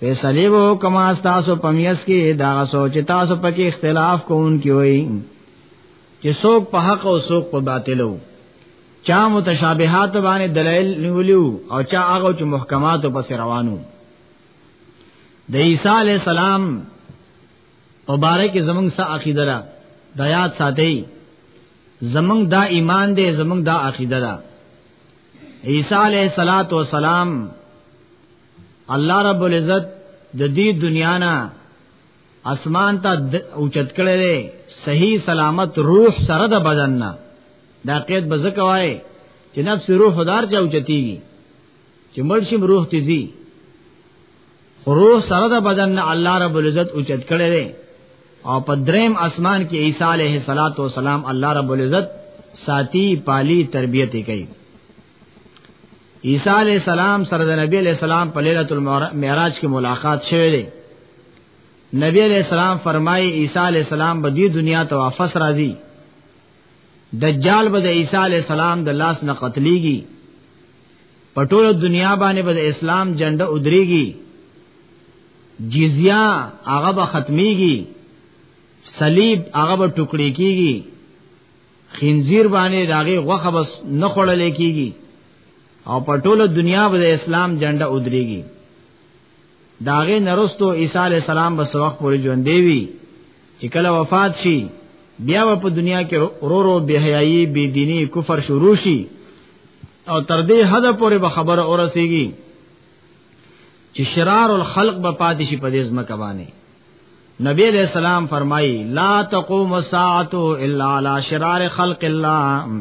فیصله وو کما تاسو پمیس کې دا سوچ تاسو پکې اختلاف کوونکی وي چې څوک په حق او څوک په باطلو چا متشابهات باندې دلایل نیولیو او چا هغه چې محکماتو پس روانو د عیسی علی السلام په باره کې زمونږ سا عقیده را د یاد ساتي زمونږ دا ایمان دی زمونږ دا عقیده را عیسی علیه الصلاۃ والسلام الله رب العزت د دې دنیا نه اسمان ته اوچت کړي دي صحیح سلامت روح سره د بدن نه دا قید بزکوای چې نفس روح دار چا اوچتیږي چې مرشم روح تیزي روح سره د بدن نه الله رب العزت اوچت کړي دي او په دریم اسمان کې عیسی علیه السلام الله رب العزت ساتي پالي تربیت کوي عیسی علی السلام سره د نبی علی السلام په ليله المعراج کې ملاقات شوه دی نبی علی السلام فرمایي عیسی علی السلام به دې دنیا ته واپس راځي دجال به د عیسی علی السلام د لاس نه قتلېږي په ټوله دنیا باندې به د اسلام جنډه ودرېږي جزیه هغه به ختميږي صلیب هغه به ټوکړي کیږي خنزیر باندې داغه غوخه بس نه خړل کیږي او په ټوله دنیا به د اسلام جنډه ودرېږي داغه نرستو عیسی علی السلام به سوخ پورې ژوند دی وی چې کله وفات شي بیا په دنیا کې رو رو بهایي بی دینی کفر شروع شي او تر دې حد پورې به خبره اورسيږي چې شرار الخلق به پاتې شي په دې ځمکه باندې نبی علیہ السلام فرمائی لا تقوم الساعه الا على شرار خلق الله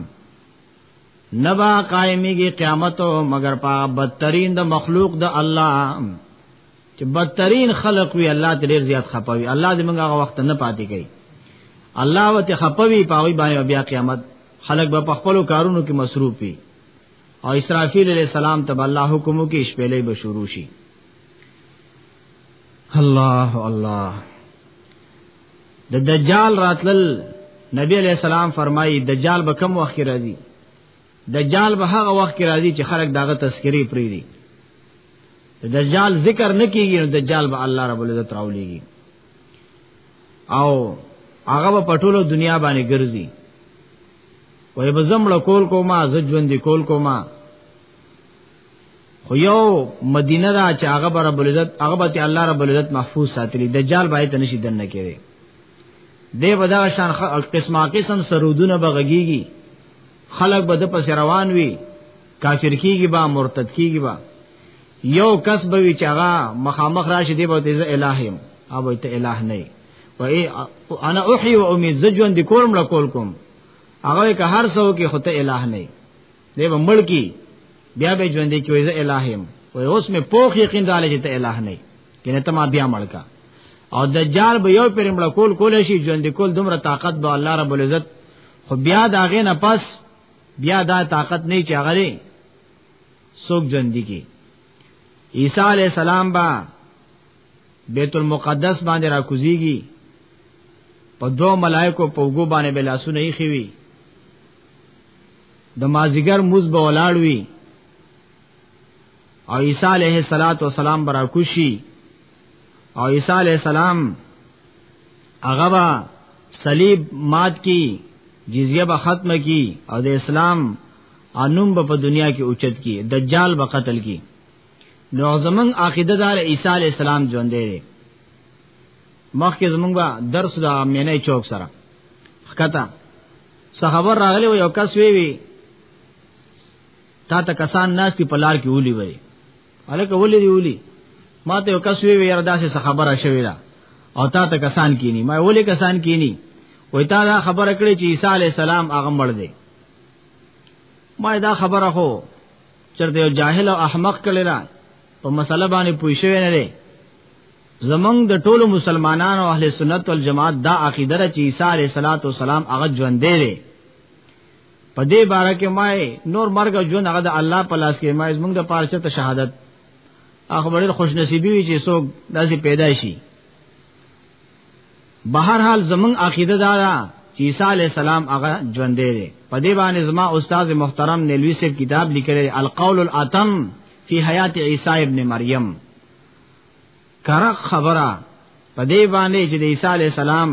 نبا قائمیږي قیامت مگر په بدترین د مخلوق د الله چې بدترین خلق وی الله ته ډیر زیات خپوي الله دې موږ هغه وخت نه پاتې کوي الله وته خپوي پاوي باندې بیا قیامت خلق به په خپل کارونو کې مصروف وي او اسرافیل علیہ السلام تب الله حکمو کې شپېلې به شروع شي الله الله د دجال راتل نبی علیہ السلام فرمایي دجال به کم وخت راځي دجال به هغه وخت کې راځي چې خلک داغه تذکری پری دي د دجال ذکر نه کیږي نو دجال به الله رب العزت راولېږي او هغه په ټولو دنیا باندې ګرځي وای بزم له کول کوما ز ژوند کول کوما خو یو مدینه دا چې هغه به رب العزت هغه به الله رب العزت محفوظ ساتلی دجال باید ته نشي دنه کېږي دی به دا شان قسمه قسم سرودونه به غږیږي خلک به د پس روان وي کافر کیږي با مرتد کیږي با یو کس به وی چې هغه مخامخ راشي دی به ته الہیم او ته الہ نه و انا احی و امید زجون د کورم لا کول کوم هغه که هر څو کې خو ته الہ نه دی به مړ کی بیا به ژوند کې وایي زه الٰه يم وای اوس مې پوخ یقین داله چې ته الٰه نه کینه ته ما بیا مړ کا او دجال به یو پر مړ کول کول شي ژوند کول دومره طاقت به الله رب العزت خو بیا دا غې نه پس بیا دا طاقت نه چاغري سوک ژوند کی عیسی علی السلام با بیت المقدس باندې را کوزیږي په دوه ملائکو په وګو باندې بلاسونه یې خوي د مازیګر موز به ولاړ وي او عیسی علیه الصلاۃ والسلام برا کوشي او عیسی علیه السلام هغه با صلیب مات کی جزیه به ختم کی او د اسلام انوم به په دنیا کې اوچت کی دجال به قتل کی نو زمنګ عقیده دار عیسی علیه السلام ژوند دی مخکې زمونږ درس د مینه چوک سره خکتا صحابه راغلی و یو کس وی وی تا ته کسان ناس په لار کې ولي وي الکه ولي دی ولي ما ته یو کس وی وی یاره داسې خبره شوې ده او تا ته کسان کینی ما ولي کسان کینی وای تا دا خبره کړې چې عیسی علی السلام هغه مړ دی ما دا خبره خو چرته یو جاهل او احمق کړی را په مسله باندې پوښښ نه لري زمنګ د ټولو مسلمانانو اهل سنت والجماعت دا عقیده چې عیسی علیه صلوات و سلام هغه ژوند دی په دې باره کې ما نور مرګ ژوند هغه د الله په لاس کې ما زمنګ د پارچه ته شهادت هغه ډېر خوش نصیبی وي چې څوک داسې پیدا شي بهر حال زمنګ عقیده دا ده چې عیسی علیه السلام هغه ژوند دی په دې باندې زما استاد محترم نیلوی صاحب کتاب لیکلی القول الاتم فی حیات عیسی ابن مریم کرا خبره په دې باندې چې د عیسی علی السلام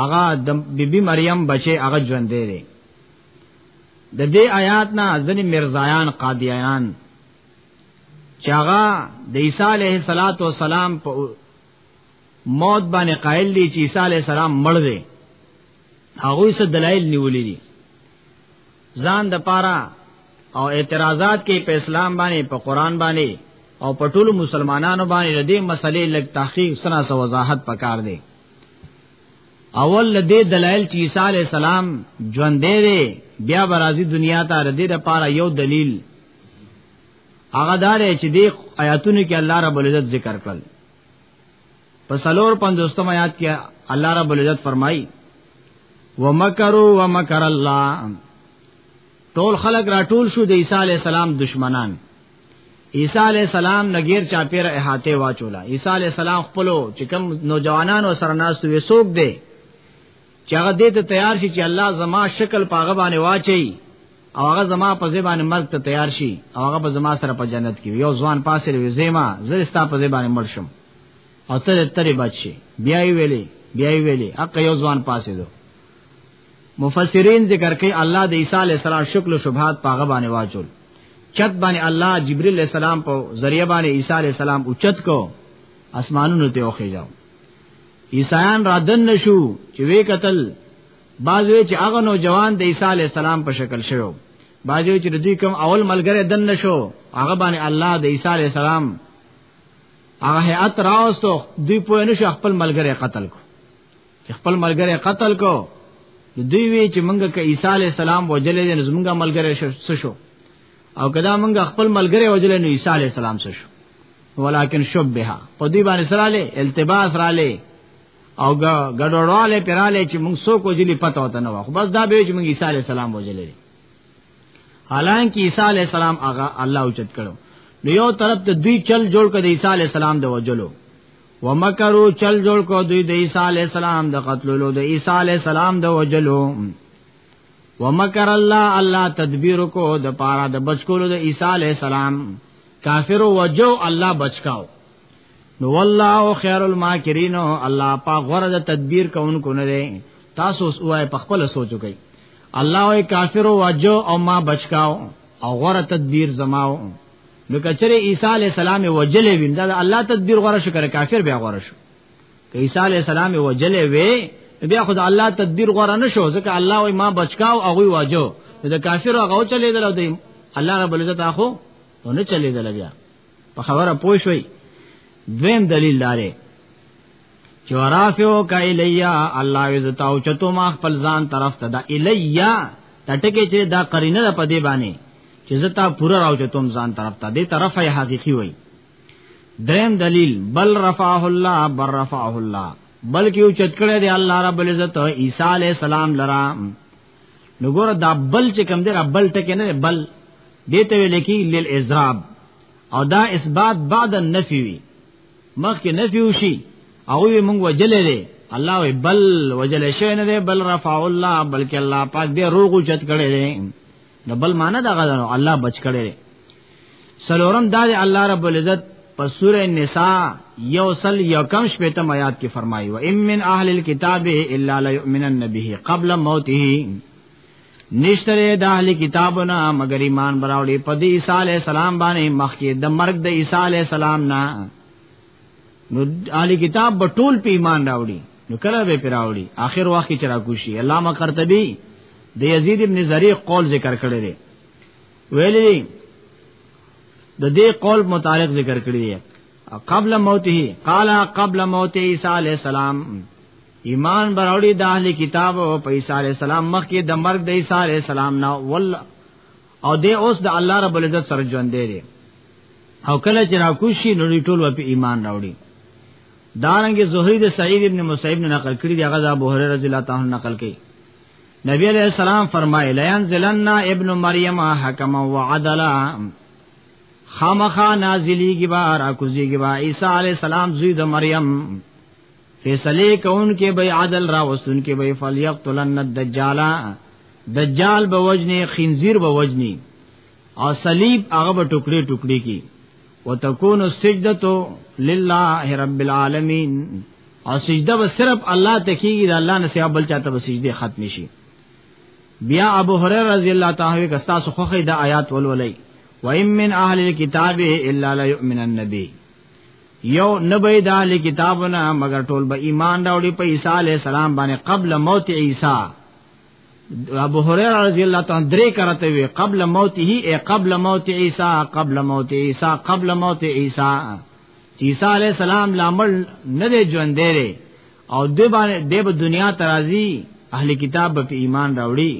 هغه د بیبي مریم بچي هغه ژوند دی د دې آیات نه ځنې مرزایان قادیان چې هغه د عیسی علیه صلوات و سلام په موت باندې قائل دي چې عیسی علیه السلام مړ دی هغه څه دلایل نیولې دي ځان د پاره او اعتراضات کې په اسلام باندې په قران باندې او په ټولو مسلمانانو باندې د دې مسلې لږ تحقیق سنا سو وضاحت پکار دی اول لدې دلایل چې عیسی علی السلام ژوند دی بیا برازي دنیا ته د دې لپاره یو دلیل هغه دار چې دې آیاتونو کې الله رب العزت ذکر کړل په سلور پنځوستم آیات کې الله رب العزت فرمایي ومکروا ومکر الله ټول خلق را ټول شو د عیسی علی السلام دشمنان عیسی علی السلام نګیر چاپیر احاطه واچولا عیسی علی السلام خپلو چې کوم نوجوانان وسره ناس وې سوق دی چې هغه دې ته تیار شي چې الله زما شکل پاغه باندې واچي او هغه زما په زبانه مرګ ته تیار شي او هغه به زما سره په جنت کې یو ځوان پاسې وي زما زرستا په زبانه مړ شم او تر ترې بچي بیا یې ویلي بیا یې ویلي اقا یو ځوان پاسې دو مفسرین ذکر کوي الله د عیسی علی السلام شکل او شبهات پاغه باندې واچول چت باندې الله جبرئیل السلام په ذریعہ باندې عیسی علی السلام اوچت کو اسمانونو ته اوخی جاو عیسایان را دن نشو چې وی قتل بازوی چې هغه نو جوان د عیسی علی السلام په شکل شوی بازوی چې دوی کوم اول ملګری دن نشو هغه باندې الله د عیسی علی السلام هغه هیئت راوستو دوی په نشو خپل ملګری قتل کو چې خپل ملګری قتل کو دوی وی چې مونږه ک عیسی علی السلام وجلې دې زمونږه ملګری شو او کدا مونږه خپل ملګری وجلې نو عیسی علی السلام شو ولکن شبه په دې باندې سره له التباس را لې او ګډوډواله پراله چې موږ سو کو جلی پته وته نه واخ بس دا به چې موږ عیسی علی السلام وجلې حالانکه عیسی علی السلام هغه الله اوچت کړو نو یو طرف ته دوی چل جوړ کړ د عیسی علی السلام د وجلو ومکرو چل جوړ کو دوی د عیسی علی السلام د قتلولو د عیسی علی السلام د وجلو ومکر الله الله تدبیر کو د پارا د بچکولو د عیسی علی السلام کافر وجو الله بچکاو نو والله خیر الماکرین الله پا غره د تدبیر کوونکو نه دی تاسو وای په خپل سوچو کوي الله وای کافر وجو او ما بچکاو او غره تدبیر زماو نو کچره عیسی علی السلام وجلې ویندا الله تدبیر غره شو کړ کافر بیا غره شو که عیسی علی السلام وجلې وې بیا خو د الله تدبیر غوړه نشو ځکه الله وای ما بچکاو هغه واجو د کافر هغه چلے دل دی الله رب العزت اخو نو نه چلے دل بیا په خبره پوه شوي دویم دلیل داره چې ورافیو کا الیا الله عزتاو چتو ما خپل ځان طرف ته دا الیا تټکه چې دا قرینه په دې باندې چې زتا پورا راو چتوم ځان طرف ته دې طرفه حقيقي وای دریم دلیل بل رفعه الله بر رفعه الله بلکې او چتکړه دی الله رب العزت عیسی علی السلام لرا نګور دا بل چې کم دی بل ټکه نه بل دته ویل کی لیل اضراب او دا اثبات بعد النفی وی مخکې نفی وشي او وی مونږ وجلې دی الله وی بل وجلې شوی نه دی بل رفع الله بلکې الله پاک دې روغ چت کړي دی د بل معنی دا غواړو الله بچ کړي سلورم دا دی الله رب العزت په سوره نساء یو سل یو کم شپیتم آیات کې فرمایي و ام من اهل الكتاب الا لا يؤمنن به قبل موته نشتره د اهل کتابنا مگر ایمان براوړي په دې عیسی علی السلام باندې مخکې د مرګ د عیسی علی السلام نه نو اهل کتاب به ټول په ایمان راوړي نو کله به پیراوړي اخر وخت کې چرا کوشي علامه قرطبي د یزید ابن زریق قول ذکر کړی دی ویلي د دې قول متعلق ذکر کړی دی قبل موته قال قبل موت عیسی علی السلام ایمان براوړي د اهل کتاب او عیسی علی السلام مخکې د مرګ د عیسی علی السلام نه ول او دې اوس د الله رب العزت سره ژوند دی او کله چې راکوشي نو ټول په ایمان راوړي دارنګ زهری د سعید ابن مسیب نه نقل کړی دی هغه د ابو هرره رضی الله تعالی نقل کړي نبی علیہ السلام فرمایي لئن زلنا ابن مریم حکما وعدلا خامخا نازلی کی بار اکوزی کی بار عیسی علیہ السلام زوی د مریم فیصله کون کې به عدل را وستون کې به فلیقتلن الدجال دجال به وجنی خنزیر به وجنی او صلیب هغه به ټوکړي ټوکړي کی وتكون السجدته لله رب العالمین او سجده به صرف الله ته کیږي د الله نه سیاب بل چاته به سجده ختم شي بیا ابو هريره رضی الله تعالی عنہ کستا سخه د آیات ولولای و ایم من اهل الكتاب الا لا یؤمنن نبی یو نبی د اهل کتابونه مگر ټول به ایمان راوړي په عیسی علی السلام باندې قبل موت عیسی ابو هريره رضی الله تعالی درې کرته وی قبل موته ای قبل موت عیسی قبل موت عیسی قبل موت عیسی عیسی علی السلام لامل نه دی ژوند دی او د باندې د دنیا ترازی اهل کتاب په ایمان راوړي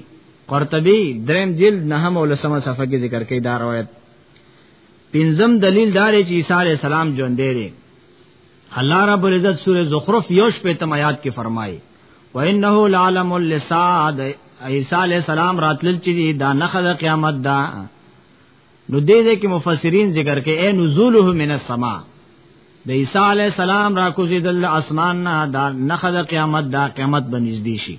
قرطبی دریم جلد نه هم ولسمه صفحه کې ذکر کړي دا روایت پنځم دلیل دار چې عیسی علی السلام ژوند دی الله رب العزت سوره زخرف یوش په تم آیات کې فرمایي و انه لعلم اللساد عیسی علی السلام راتلل چې دا نخ د قیامت دا نو دې دې کې مفسرین ذکر کې اے نزوله من السما د عیسی علی السلام را کوزیدل اسمان نه دا نخ د قیامت دا قیامت بنزدي شي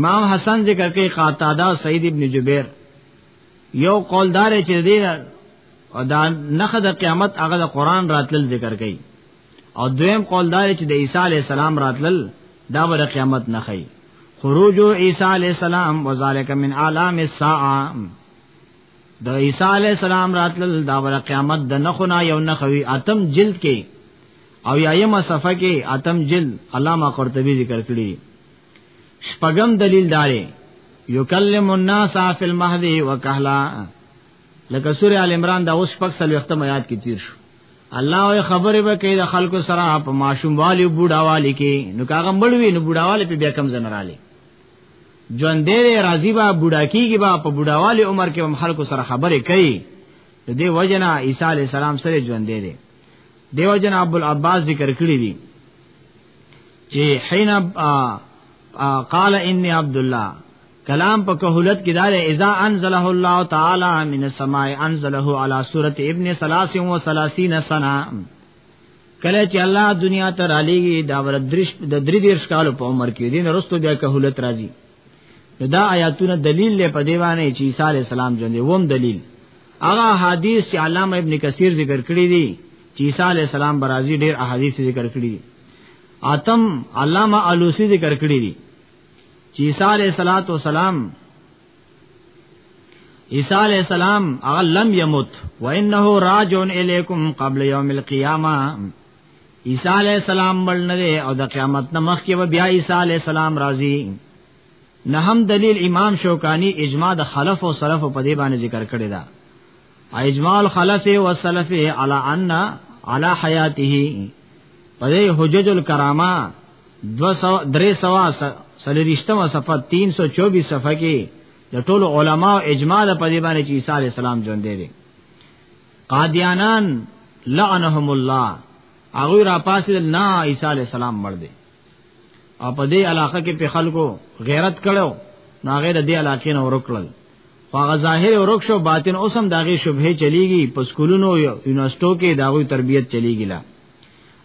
امام حسن ذکر کې قاتاده سید ابن جبیر یو قول دار چې دی او دا نخ د قیامت هغه د قران راتلل ذکر کوي او دویم قول دار چې د عیسی علی السلام راتلل دا به د قیامت نه خي خروج عیسی علی السلام وذالک من علام الساعه د عیسی علی السلام راتلل دا ور قیامت د نخونه یو نخوي اتم جلد کې او یایمه صفحه کې اتم جلد علامه قرطبي ذکر کړی شپغم دلیل داري یکلم الناس فی المهد وکهلا لکه سوره ال عمران دا اوس شپږ سل وختم آیات کې تیر شو الله او خبره به کوي د خلکو سره په ماشوم والی بوډاوالی کې نو کاغه مړوي نو بوډاوالی په بیا کم زنراله ژوند دې راضی با بوډا کیږي با په بوډاوالی عمر کې هم خلکو سره خبره کوي د دې وجنه عیسی علی السلام سره ژوند دې دیو جن ابو العباس ذکر کړی دی چې حين قال اني عبد الله کلام په کهولت کې دار اذا انزله الله تعالی من السماء انزله على سوره ابن 33 سنه کله چې الله دنیا ته را لېږي دا ور درش د درې دیرش کالو په عمر کې دین رستو بیا کهولت راځي دا آیاتونه دلیل له په دیوانه چې عیسی علی السلام ژوند ووم دلیل هغه حدیث چې علامه ابن کثیر ذکر کړی دی چې عیسی علی السلام برازي ډیر احادیث ذکر کړی دي اتم علامه علوسی ذکر کړی دي چې عیسی علی صلوات و سلام عیسی علی السلام هغه لم یموت و انه راجون الیکم قبل یوم القیامه عیسی علی السلام مړ نه دی او د قیامت نه مخکې به بیا عیسی علی السلام راځي نه هم دلیل امام شوکانی اجماع د خلف او سلف په دی باندې ذکر کړی دا اجماع الخلف او سلف علی ان علی حیاته په دی حجج الکرامه 200 سلریشتم صفحه 324 صفحه کې د ټولو علما او اجماع په دی باندې چې عیسی علی السلام ژوند دی قادیانان لعنهم الله هغه را پاسې نه عیسی علی السلام مړ دی او په دې علاقه کې په خلکو غیرت کړو نو هغه د دې علاقې نه ورکړل هغه ظاهر ورک شو باطن اوسم داغه شبهه چلیږي په سکولونو یونیورسيټو کې داغه تربيت چلیږي لا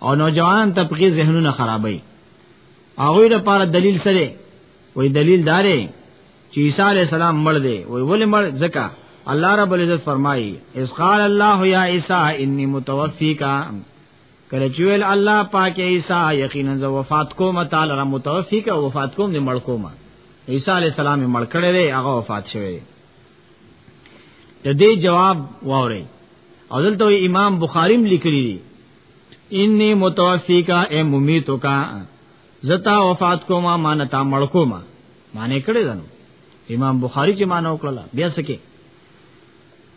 او نوجوان طبقه ذهنونه خرابوي هغه لپاره دلیل سره وای دلیل دارې چې عیسی علی السلام مړ دی وی ولې مړ ځکه الله رب العزت فرمایي اذ قال الله یا عیسی انی متوفیکا کله چې ویل الله پاک عیسی یقینا ز وفات کوم تعالی را متوفیکا وفات کوم دې مړ کوم عیسی علی السلام مړ کړی دی هغه وفات شوی د دې جواب ووري او دلته امام بخاری لیکلی دی انی متوفیکا اے ممیتو کا زتا وفات کوما مان تا مړ کوما معنی کړی دنو امام بخاری چې معنی وکړه بیا سکه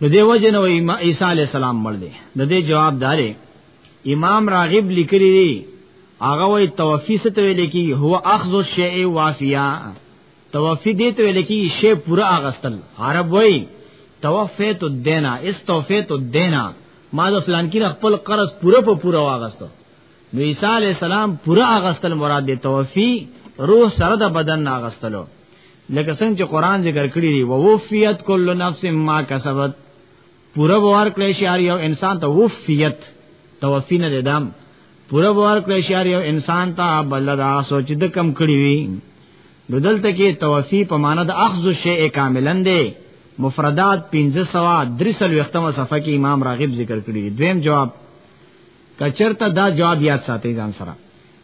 نو دی وجه نو عیسی علی السلام مړ دی د دې جواب دارې امام راغب لیکلی دی هغه وی توفی ست ویل کی هو اخذ الشیء وافیا توفی دې ته ویل کی شی پورا اغستل عرب وی توفیت الدینا استوفیت الدینا ما د فلان کې خپل قرض پوره په پوره واغستو نو عیسی علی السلام پورا اغستل مراد دی توفی روح سره د بدن نه اغستلو لکه څنګه چې قران ذکر کړی دی ووفیت کل نفس ما کسبت پورا باور کړی شي یو انسان ته وفیت توفی نه دم پورا باور کړی شي یو انسان ته بل دا سوچ د کم کړی وی نو دلته کې توفی په معنا د اخذ شیء کاملا دی مفردات 1500 درسل وختمه صفحه کې امام راغب ذکر کړی دویم جواب کچرته دا جواب یاد ساتي ځان سره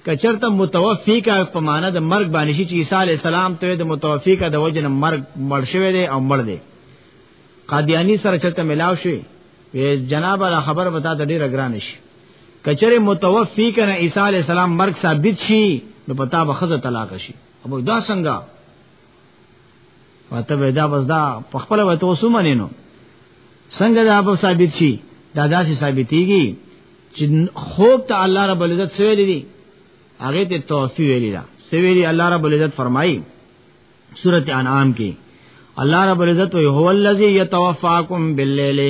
کچرته متوفی کا په معنا د مرګ باندې شي چې عیسی علی السلام ته د متوفی کا د وجه نه مرګ مړ شوی دی او مړ دی قادیانی سره چرته ملاو شي جناب را خبر بتا د ډیر اگران شي کچره متوفی کنه عیسی علی السلام مرګ ثابت شي نو پتا به خزه طلاق شي ابو دا څنګه وته به دا بس دا په خپل وته وسومه نه نو څنګه دا به ثابت شي دا داسې ثابتېږي چې خوب ته الله رب العزت سویل دي هغه ته توفی ویلی دا سویلی الله رب العزت فرمایي سورۃ انعام کې الله رب العزت وی هو الذی یتوفاکم باللیل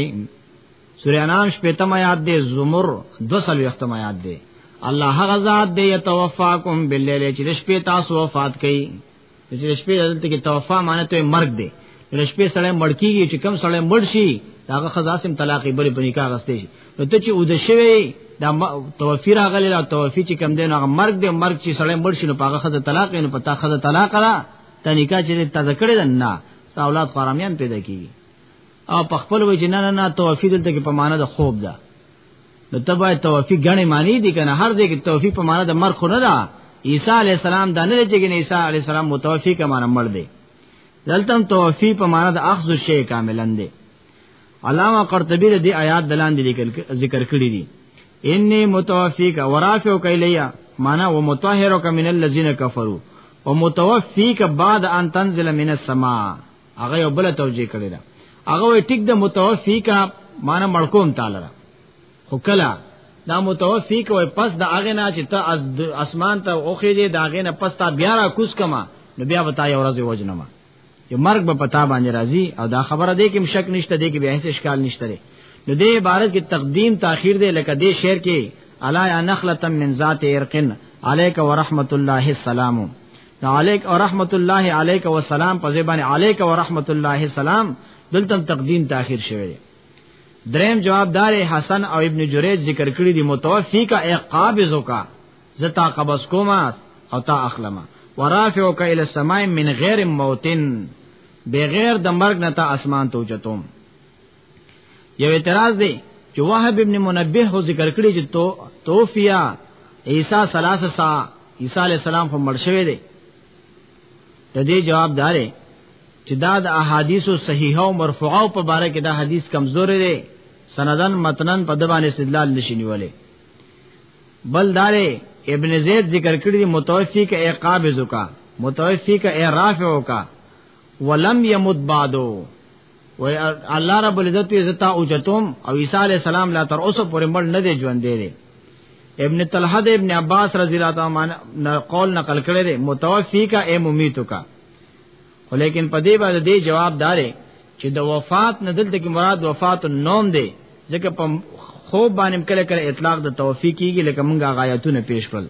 سورۃ انعام شپږم آیات دی زمر 200 ختم آیات دی الله غزاد دی یتوفاکم باللیل چې شپې تاسو وفات کړي چې د شپې دلته کې توفا معنی ته مرګ دی د شپې سړی مړ کیږي چې کم سړی مړ شي داغه خزاسم طلاق بری په نکاح غستې شي نو ته چې او د شوی دا توفی راغلی دا توفی چې کم دی نو هغه مرګ دی مرګ چې سړی مړ شي نو پاغه خزه طلاق نه پتا خزه طلاق را ته نکاح چې تازه کړی نه اولاد فارمیان پیدا کیږي او په خپل وجه نه نه توفی دلته کې په معنا د خوب ده نو تبع توفیق غنی معنی دي کنه هر دې کې توفیق په معنا د مر خو نه ده عیسی علی السلام دا نه چې ګنې عیسی علی السلام متوفی کما نه مړ دی دلته توفی په معنا د اخذ شی کاملن دی علامه قرطبی د آیات دلان دی لیکل ذکر کړی دی انی متوفیک ورافع کایلیا معنا و متطهرک من الذین کفروا ومتوفیک بعد ان تنزل من السماء هغه یو بل توجیه کړی دا هغه ټیک د متوفی کا معنی مړکوم تعالی را خو کلا دا متوفی کوي پس د هغه نه چې ته از اسمان ته اوخې دې دا هغه نه پس تا بیا را کوس کما نو بیا وتا یو ورځ وجنما یو مرګ به پتا باندې راځي او دا خبره دې کې مشک نشته دې کې به هیڅ اشکال نشته نو دې عبارت کې تقدیم تاخير دې لکه دې شعر کې الا یا نخلتم من ذات ارقن علیک ورحمت الله السلام علیک او رحمت الله علیک و سلام په زبان علیک و رحمت الله سلام دلته تقدیم تاخير شوی دی دریم جواب دار حسن او ابن جریج ذکر کړی دی متوفی کا اقابض کا زتا قبض کوما او تا اخلما ورافع کا ال السماء من غیر موتن بغیر د مرګ نه تا اسمان ته چتوم یو اعتراض دی چې وهب ابن منبه هو ذکر کړی چې تو توفیا عیسی ثلاثه سا عیسی علی السلام هم مړ شوی دی د دې جواب دارې چې دا د احادیثو صحیحه او مرفوعه په باره کې دا حدیث کمزوري دی سندن متنن په دبان استدلال نشي نیولې بل دارې ابن زید ذکر کړی دی متوفی کا اقابذ کا متوفی کا اعراف کا ولم یمت بعدو و الله رب العزت عزت او جتوم او عیسی علی السلام لا تر اوسه پورې مړ نه دی ژوند دی ابن طلحه د ابن عباس رضی الله تعالی عنہ قول نقل کړی دی متوفی کا ای ممیتو کا ولیکن په دې باندې دی جواب دارې چې د وفات نه دلته کې مراد وفات النوم دی ځکه په خوب باندې کله کله اطلاق د توفی کیږي لکه مونږه غایتونه پیش کړل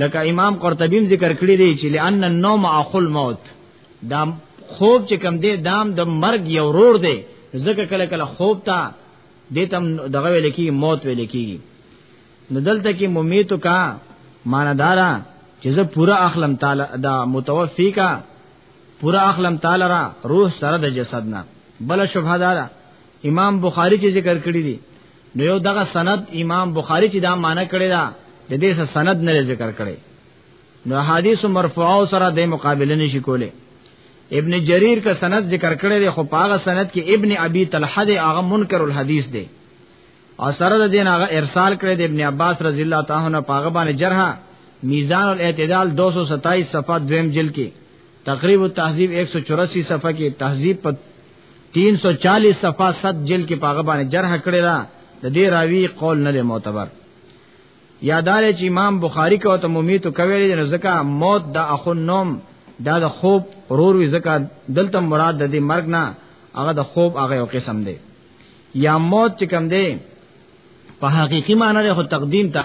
لکه امام قرطبی ذکر کړی دی چې لئن النوم اخو الموت دا خوب چې کم دی دام د دا مرګ یو رور دی ځکه کله کله خوب تا دیتم دغه ویل کی موت ویل کی نو دلته کې ممیتو کا ماندارا چې زه پورا اخلم تعالی دا متوفی کا پورا اخلم تعالی را روح سره د جسد نه بل شبهه دارا امام بخاری چې ذکر کړی دی نو یو دغه سند امام بخاری چې دا معنی کړی دا د دې سره سند نه ذکر کړي نو حدیث مرفوعه سره د مقابله نشي کوله ابن جریر کا سند ذکر کړی دی خو پاغه سند کې ابن ابي طلحه دی هغه منکر الحدیث دی او سره د دین هغه ارسال کړی دی ابن عباس رضی الله تعالی عنہ پاغه باندې جرحه میزان الاعتدال 227 صفحه دویم جلد کې تقریب التهذیب 184 صفحه کې تهذیب په 340 صفحه صد جلد کې پاغه باندې جرح کړی دا د دې راوی قول نه دی معتبر یادار چې امام بخاری کو ته ممیت کوي د زکه موت د اخو نوم دا د خوب رور وی زکه دلته مراد د دې مرګ نه هغه د خوب هغه یو قسم دی یا موت چې کم دی په حقيقي معنی له تقدیم ته